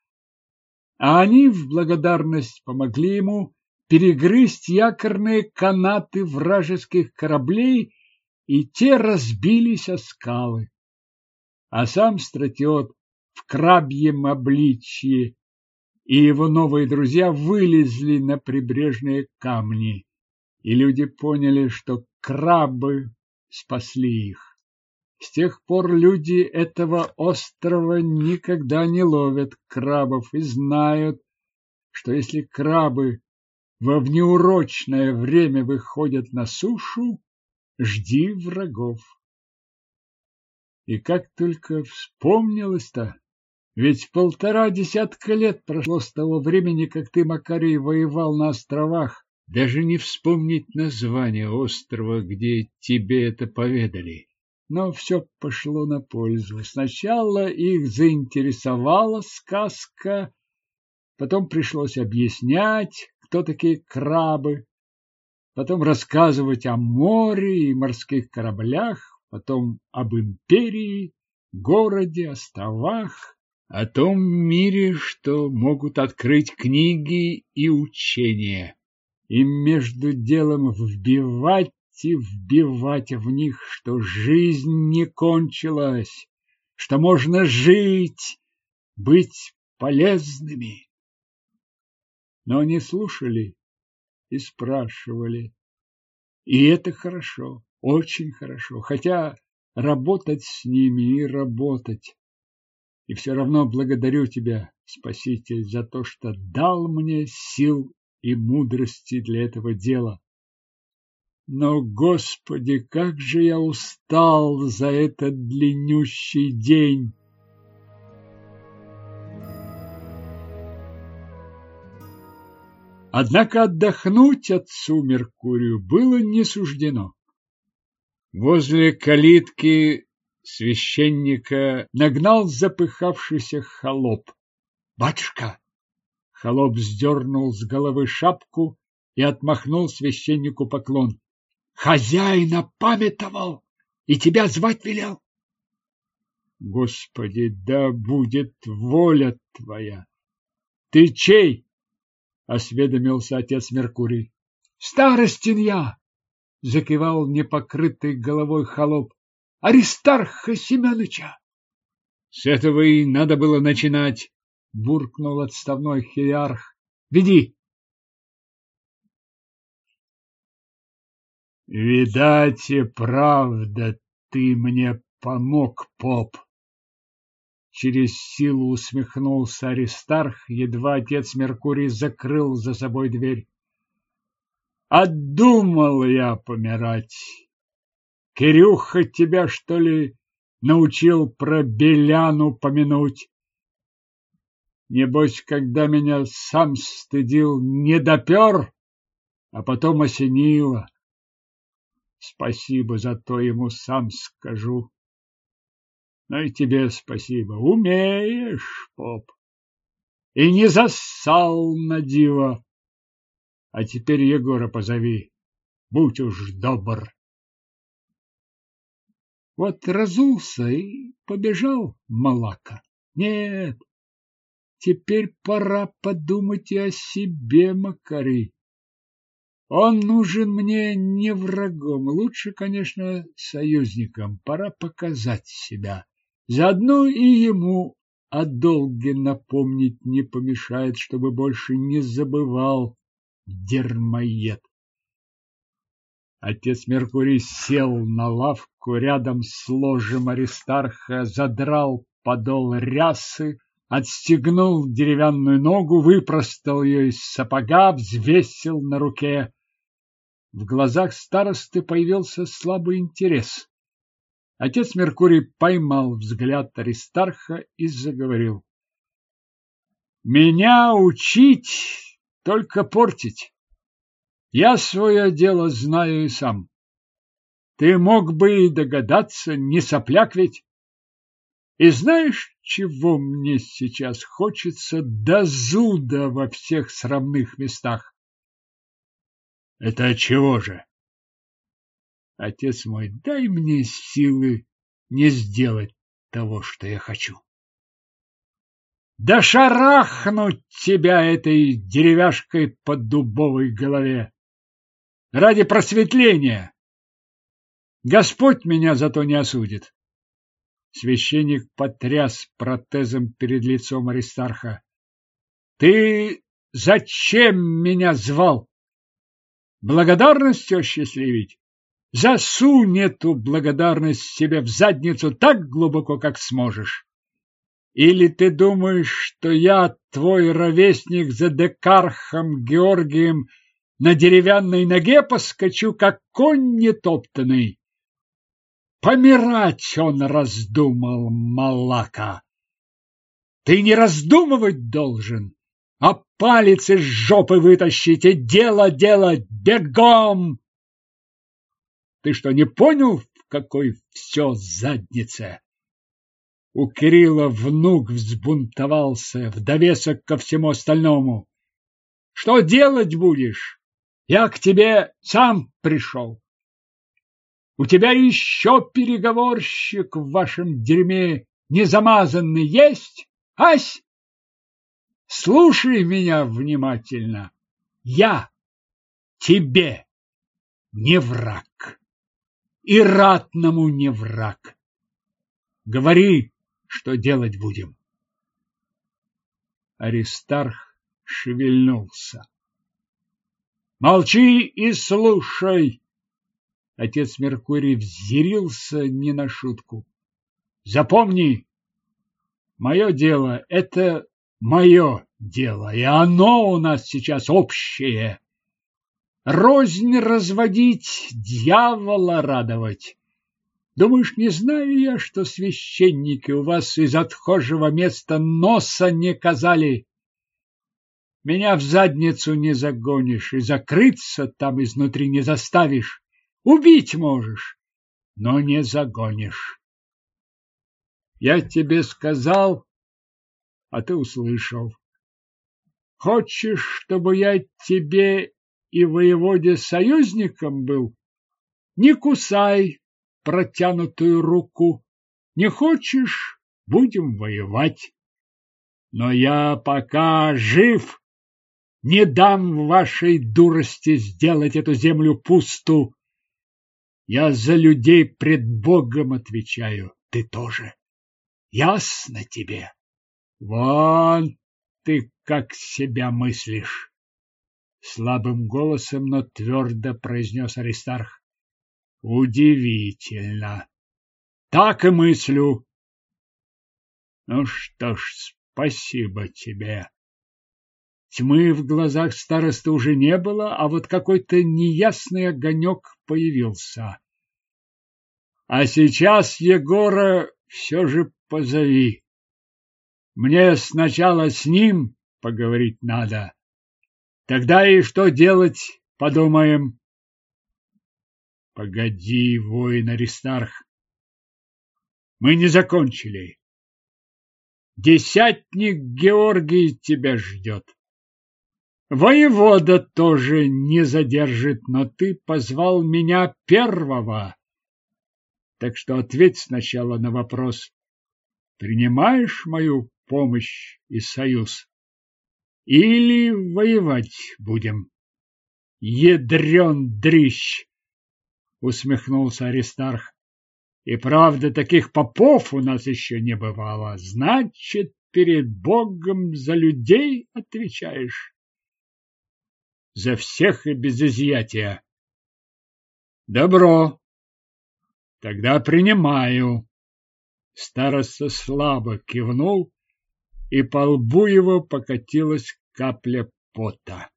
а они в благодарность помогли ему перегрызть якорные канаты вражеских кораблей, и те разбились о скалы. А сам стратиот в крабьем обличье и его новые друзья вылезли на прибрежные камни, и люди поняли, что крабы спасли их. С тех пор люди этого острова никогда не ловят крабов и знают, что если крабы во внеурочное время выходят на сушу, жди врагов. И как только вспомнилось-то, ведь полтора десятка лет прошло с того времени, как ты, Макарий, воевал на островах, даже не вспомнить название острова, где тебе это поведали. Но все пошло на пользу. Сначала их заинтересовала сказка, потом пришлось объяснять, кто такие крабы, потом рассказывать о море и морских кораблях, потом об империи, городе, островах, о том мире, что могут открыть книги и учения, и между делом вбивать и вбивать в них, что жизнь не кончилась, что можно жить, быть полезными но они слушали и спрашивали. И это хорошо, очень хорошо, хотя работать с ними и работать. И все равно благодарю тебя, Спаситель, за то, что дал мне сил и мудрости для этого дела. Но, Господи, как же я устал за этот длиннющий день! Однако отдохнуть отцу Меркурию было не суждено. Возле калитки священника нагнал запыхавшийся холоп. «Батюшка!» Холоп сдернул с головы шапку и отмахнул священнику поклон. «Хозяина памятовал и тебя звать велел!» «Господи, да будет воля твоя! Ты чей?» осведомился отец Меркурий. Старостин я! закивал непокрытый головой холоп. Аристарха Семеновича! С этого и надо было начинать, буркнул отставной хиярх. Веди! Видать и правда ты мне помог, поп, Через силу усмехнулся Аристарх, едва отец Меркурий закрыл за собой дверь. Отдумал я помирать. Кирюха тебя, что ли, научил про Беляну помянуть? Небось, когда меня сам стыдил, не допер, а потом осенило. Спасибо за то ему сам скажу. Ну и тебе спасибо. Умеешь, поп. И не зассал на диво. А теперь Егора позови. Будь уж добр. Вот разулся и побежал Малака. Нет, теперь пора подумать и о себе, Макари. Он нужен мне не врагом, лучше, конечно, союзником. Пора показать себя. Заодно и ему о долге напомнить не помешает, чтобы больше не забывал дермоед. Отец Меркурий сел на лавку рядом с ложем Аристарха, задрал подол рясы, отстегнул деревянную ногу, выпростал ее из сапога, взвесил на руке. В глазах старосты появился слабый интерес. Отец Меркурий поймал взгляд Аристарха и заговорил. «Меня учить, только портить. Я свое дело знаю и сам. Ты мог бы и догадаться, не сопляк ведь. И знаешь, чего мне сейчас хочется до зуда во всех срамных местах? Это чего же? Отец мой, дай мне силы не сделать того, что я хочу. Да шарахнуть тебя этой деревяшкой по дубовой голове! Ради просветления! Господь меня зато не осудит. Священник потряс протезом перед лицом Аристарха. Ты зачем меня звал? Благодарностью осчастливить? Засунь эту благодарность себе в задницу так глубоко, как сможешь. Или ты думаешь, что я, твой ровесник за Декархом Георгием, на деревянной ноге поскочу, как конь нетоптанный? Помирать он раздумал, малака. Ты не раздумывать должен, а палец из жопы вытащить и дело делать бегом. Ты что, не понял, в какой все заднице? У Кирилла внук взбунтовался в довесок ко всему остальному. Что делать будешь? Я к тебе сам пришел. У тебя еще переговорщик в вашем дерьме незамазанный есть, ась? Слушай меня внимательно. Я тебе не враг. И ратному не враг. Говори, что делать будем. Аристарх шевельнулся. Молчи и слушай. Отец Меркурий взъярился не на шутку. Запомни, мое дело — это мое дело, и оно у нас сейчас общее. Рознь разводить, дьявола радовать. Думаешь, не знаю я, что священники у вас из отхожего места носа не казали? Меня в задницу не загонишь и закрыться там изнутри не заставишь. Убить можешь, но не загонишь. Я тебе сказал, а ты услышал. Хочешь, чтобы я тебе и воеводе союзником был? Не кусай протянутую руку. Не хочешь, будем воевать. Но я пока жив, не дам вашей дурости сделать эту землю пусту. Я за людей пред Богом отвечаю, ты тоже. Ясно тебе? Вон ты как себя мыслишь. Слабым голосом, но твердо произнес Аристарх. Удивительно. Так и мыслю. Ну что ж, спасибо тебе. Тьмы в глазах старосты уже не было, а вот какой-то неясный огонек появился. А сейчас Егора все же позови. Мне сначала с ним поговорить надо. Тогда и что делать, подумаем. Погоди, воин Аристарх. Мы не закончили. Десятник Георгий тебя ждет. Воевода тоже не задержит, но ты позвал меня первого. Так что ответь сначала на вопрос. Принимаешь мою помощь и союз? Или воевать будем? Ядрен дрищ! Усмехнулся Аристарх. И правда, таких попов у нас еще не бывало. Значит, перед Богом за людей отвечаешь? За всех и без изъятия. Добро. Тогда принимаю. Староста слабо кивнул, и по лбу его покатилась капля пота.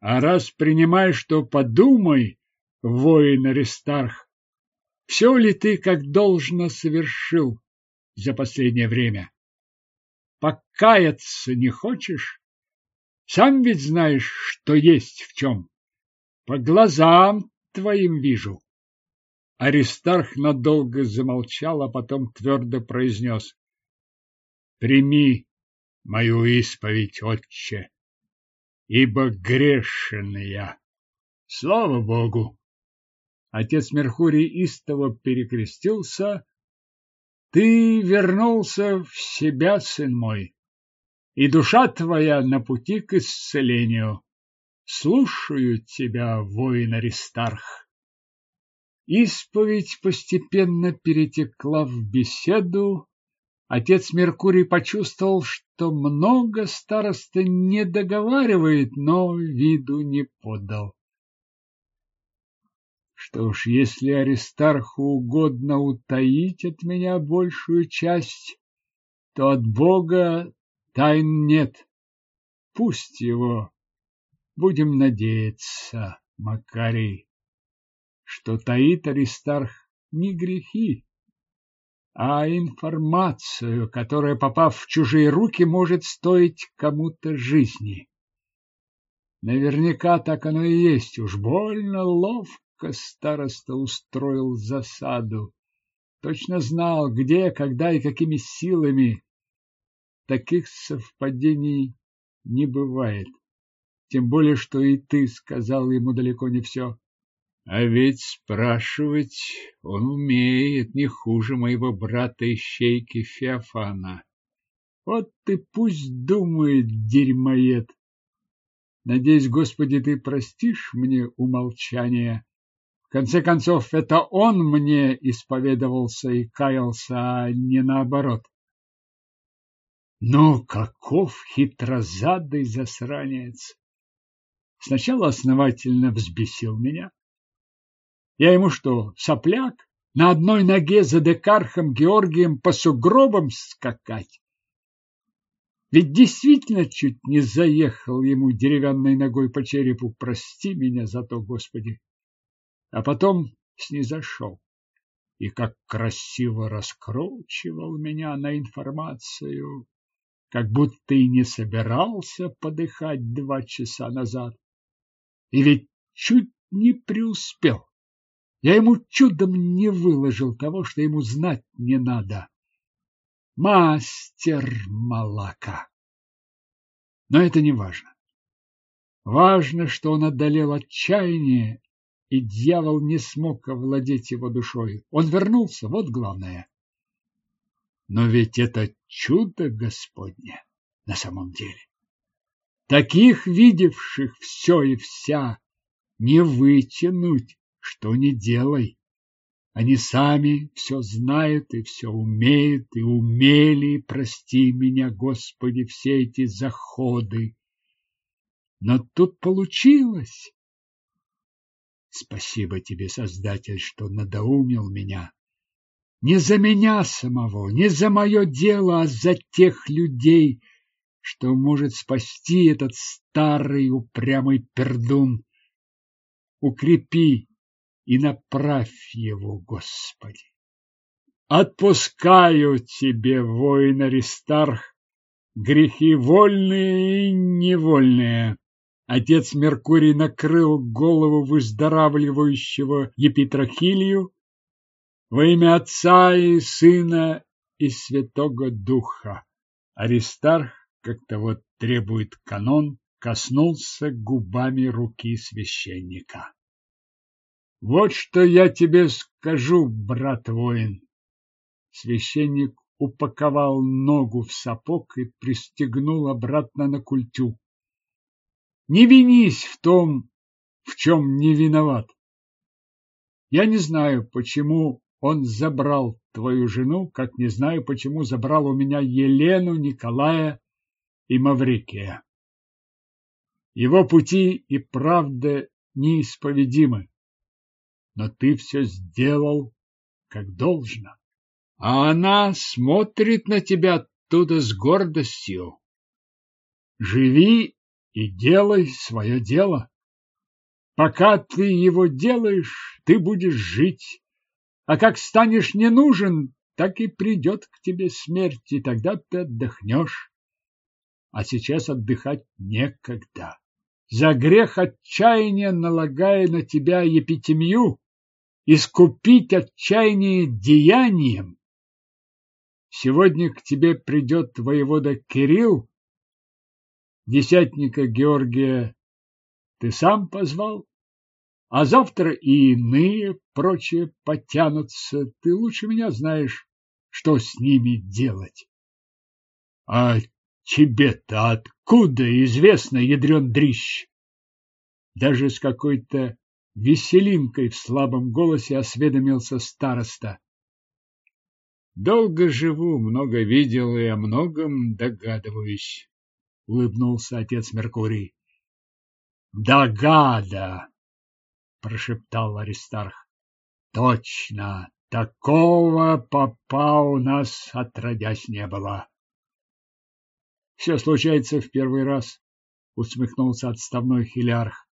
А раз принимаешь, то подумай, воин Аристарх, все ли ты как должно совершил за последнее время? Покаяться не хочешь? Сам ведь знаешь, что есть в чем. По глазам твоим вижу. Аристарх надолго замолчал, а потом твердо произнес. Прими мою исповедь, отче, ибо грешен я. Слава Богу! Отец Меркурий истово перекрестился. Ты вернулся в себя, сын мой, и душа твоя на пути к исцелению. Слушаю тебя, воин Аристарх. Исповедь постепенно перетекла в беседу. Отец Меркурий почувствовал, что много староста не договаривает, но виду не подал. Что ж, если Аристарху угодно утаить от меня большую часть, то от Бога тайн нет. Пусть его, будем надеяться, Макарий, что таит Аристарх не грехи, а информацию, которая, попав в чужие руки, может стоить кому-то жизни. Наверняка так оно и есть, уж больно ловко староста устроил засаду. Точно знал, где, когда и какими силами. Таких совпадений не бывает. Тем более, что и ты сказал ему далеко не все. А ведь спрашивать он умеет не хуже моего брата-ищейки Феофана. Вот ты пусть думает, дерьмоед. Надеюсь, Господи, ты простишь мне умолчание. В конце концов, это он мне исповедовался и каялся, а не наоборот. Но каков хитрозадый засранец! Сначала основательно взбесил меня, я ему что, сопляк? На одной ноге за Декархом Георгием по сугробам скакать? Ведь действительно чуть не заехал ему деревянной ногой по черепу. Прости меня за то, Господи. А потом снизошел. И как красиво раскручивал меня на информацию, как будто и не собирался подыхать два часа назад. И ведь чуть не преуспел. Я ему чудом не выложил того, что ему знать не надо. Мастер Малака. Но это не важно. Важно, что он одолел отчаяние, и дьявол не смог овладеть его душой. Он вернулся, вот главное. Но ведь это чудо Господне на самом деле. Таких видевших все и вся не вытянуть что ни делай. Они сами все знают и все умеют, и умели, прости меня, Господи, все эти заходы. Но тут получилось. Спасибо тебе, Создатель, что надоумил меня. Не за меня самого, не за мое дело, а за тех людей, что может спасти этот старый упрямый пердун. Укрепи и направь его, Господи. Отпускаю тебе, воин Аристарх, грехи вольные и невольные. Отец Меркурий накрыл голову выздоравливающего Епитрахилию во имя Отца и Сына и Святого Духа. Аристарх, как того требует канон, коснулся губами руки священника. Вот что я тебе скажу, брат-воин. Священник упаковал ногу в сапог и пристегнул обратно на культю. Не винись в том, в чем не виноват. Я не знаю, почему он забрал твою жену, как не знаю, почему забрал у меня Елену, Николая и Маврикия. Его пути и правда неисповедимы но ты все сделал как должно. А она смотрит на тебя оттуда с гордостью. Живи и делай свое дело. Пока ты его делаешь, ты будешь жить. А как станешь не нужен, так и придет к тебе смерть, и тогда ты отдохнешь. А сейчас отдыхать некогда. За грех отчаяния налагая на тебя епитемию, искупить отчаяние деянием. Сегодня к тебе придет воевода Кирилл, десятника Георгия ты сам позвал, а завтра и иные прочие потянутся. Ты лучше меня знаешь, что с ними делать. А тебе-то откуда известно, ядрен дрищ? Даже с какой-то веселинкой в слабом голосе осведомился староста. Долго живу, много видел и о многом догадываюсь, улыбнулся отец Меркурий. Догада, прошептал Аристарх. Точно, такого попа у нас отродясь не было. Все случается в первый раз, усмехнулся отставной хилярх.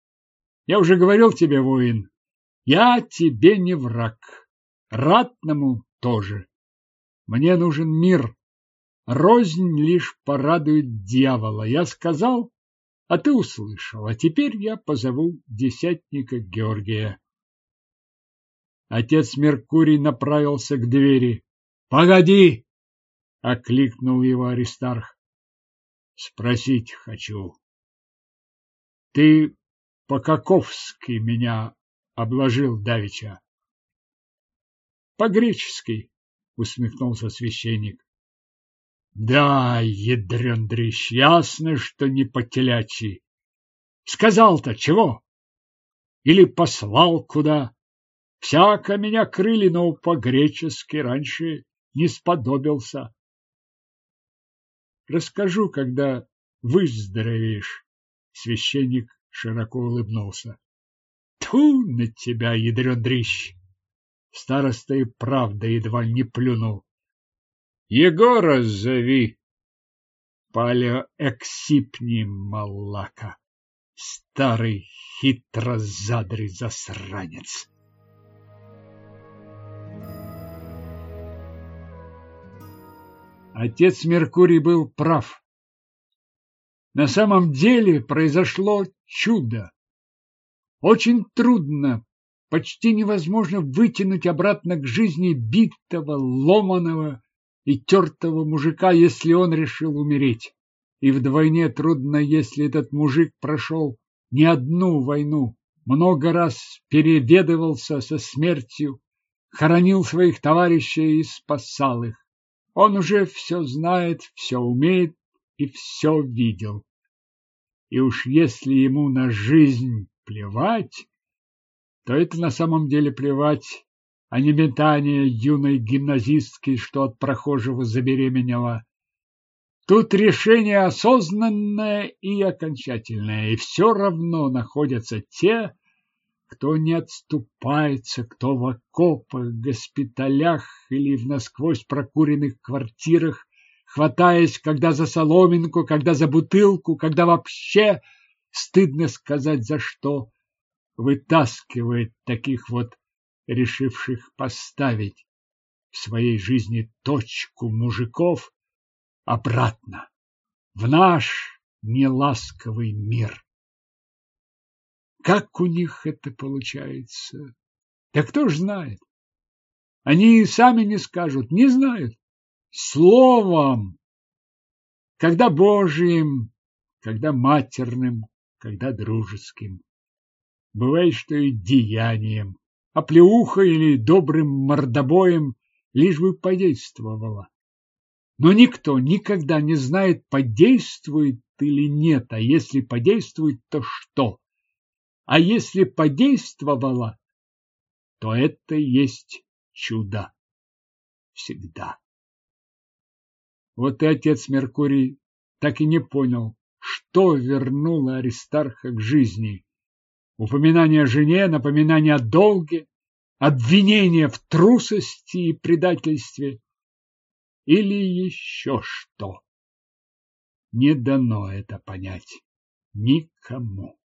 Я уже говорил тебе, воин, я тебе не враг, ратному тоже. Мне нужен мир. Рознь лишь порадует дьявола. Я сказал, а ты услышал. А теперь я позову десятника Георгия. Отец Меркурий направился к двери. «Погоди!» — окликнул его Аристарх. «Спросить хочу. Ты по-каковски меня обложил давеча?» «По-гречески», — усмехнулся священник. Да, ядрен дрищ, ясно, что не по-телячьи. Сказал-то чего? Или послал куда? Всяко меня крыли, но по-гречески раньше не сподобился. Расскажу, когда выздоровеешь. Священник широко улыбнулся. Ту на тебя, ядрен дрищ! Староста и правда едва не плюнул. Егора зови. Палеоэксипни малака. Старый хитрозадрый засранец. Отец Меркурий был прав. На самом деле произошло чудо. Очень трудно, почти невозможно вытянуть обратно к жизни битого, ломаного, и тертого мужика, если он решил умереть. И вдвойне трудно, если этот мужик прошел не одну войну, много раз переведывался со смертью, хоронил своих товарищей и спасал их. Он уже все знает, все умеет и все видел. И уж если ему на жизнь плевать, то это на самом деле плевать а не метание юной гимназистки, что от прохожего забеременела. Тут решение осознанное и окончательное, и все равно находятся те, кто не отступается, кто в окопах, госпиталях или в насквозь прокуренных квартирах, хватаясь когда за соломинку, когда за бутылку, когда вообще, стыдно сказать за что, вытаскивает таких вот решивших поставить в своей жизни точку мужиков обратно в наш неласковый мир. Как у них это получается? Да кто ж знает? Они и сами не скажут, не знают. Словом, когда Божьим, когда матерным, когда дружеским. Бывает, что и деянием оплеухой или добрым мордобоем, лишь бы подействовала. Но никто никогда не знает, подействует или нет, а если подействует, то что? А если подействовала, то это есть чудо. Всегда. Вот и отец Меркурий так и не понял, что вернуло Аристарха к жизни упоминание о жене, напоминание о долге, обвинение в трусости и предательстве. или еще что. Не дано это понять никому.